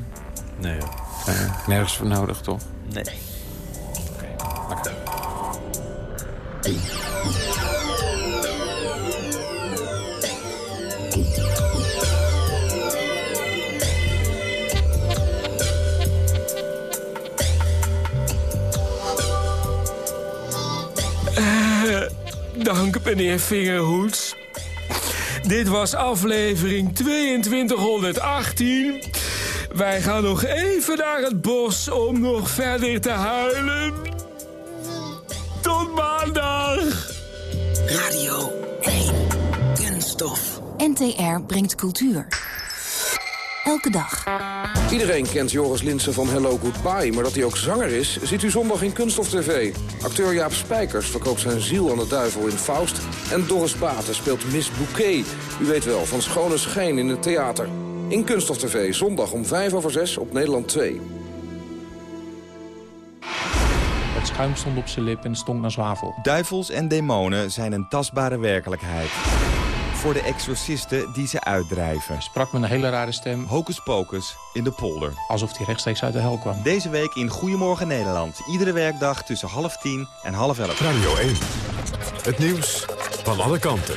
Nee, hoor. Uh, nergens voor nodig, toch? Nee. Oké, okay. Uh, dank, meneer Vingerhoeds. Dit was aflevering 2218. Wij gaan nog even naar het bos om nog verder te huilen. Tot maandag. Radio 1. Kunststof. NTR brengt cultuur. Elke dag. Iedereen kent Joris Linsen van Hello Goodbye, maar dat hij ook zanger is... ziet u zondag in Kunststof TV. Acteur Jaap Spijkers verkoopt zijn ziel aan de duivel in Faust... en Doris Baten speelt Miss Bouquet. U weet wel, van schone schijn in het theater. In Kunststof TV, zondag om 5 over 6 op Nederland 2. Het schuim stond op zijn lip en stonk naar zwavel. Duivels en demonen zijn een tastbare werkelijkheid. Voor de exorcisten die ze uitdrijven. Sprak met een hele rare stem. Hocus pocus in de polder. Alsof hij rechtstreeks uit de hel kwam. Deze week in Goedemorgen Nederland. Iedere werkdag tussen half tien en half elf. Radio 1. Het nieuws van alle kanten.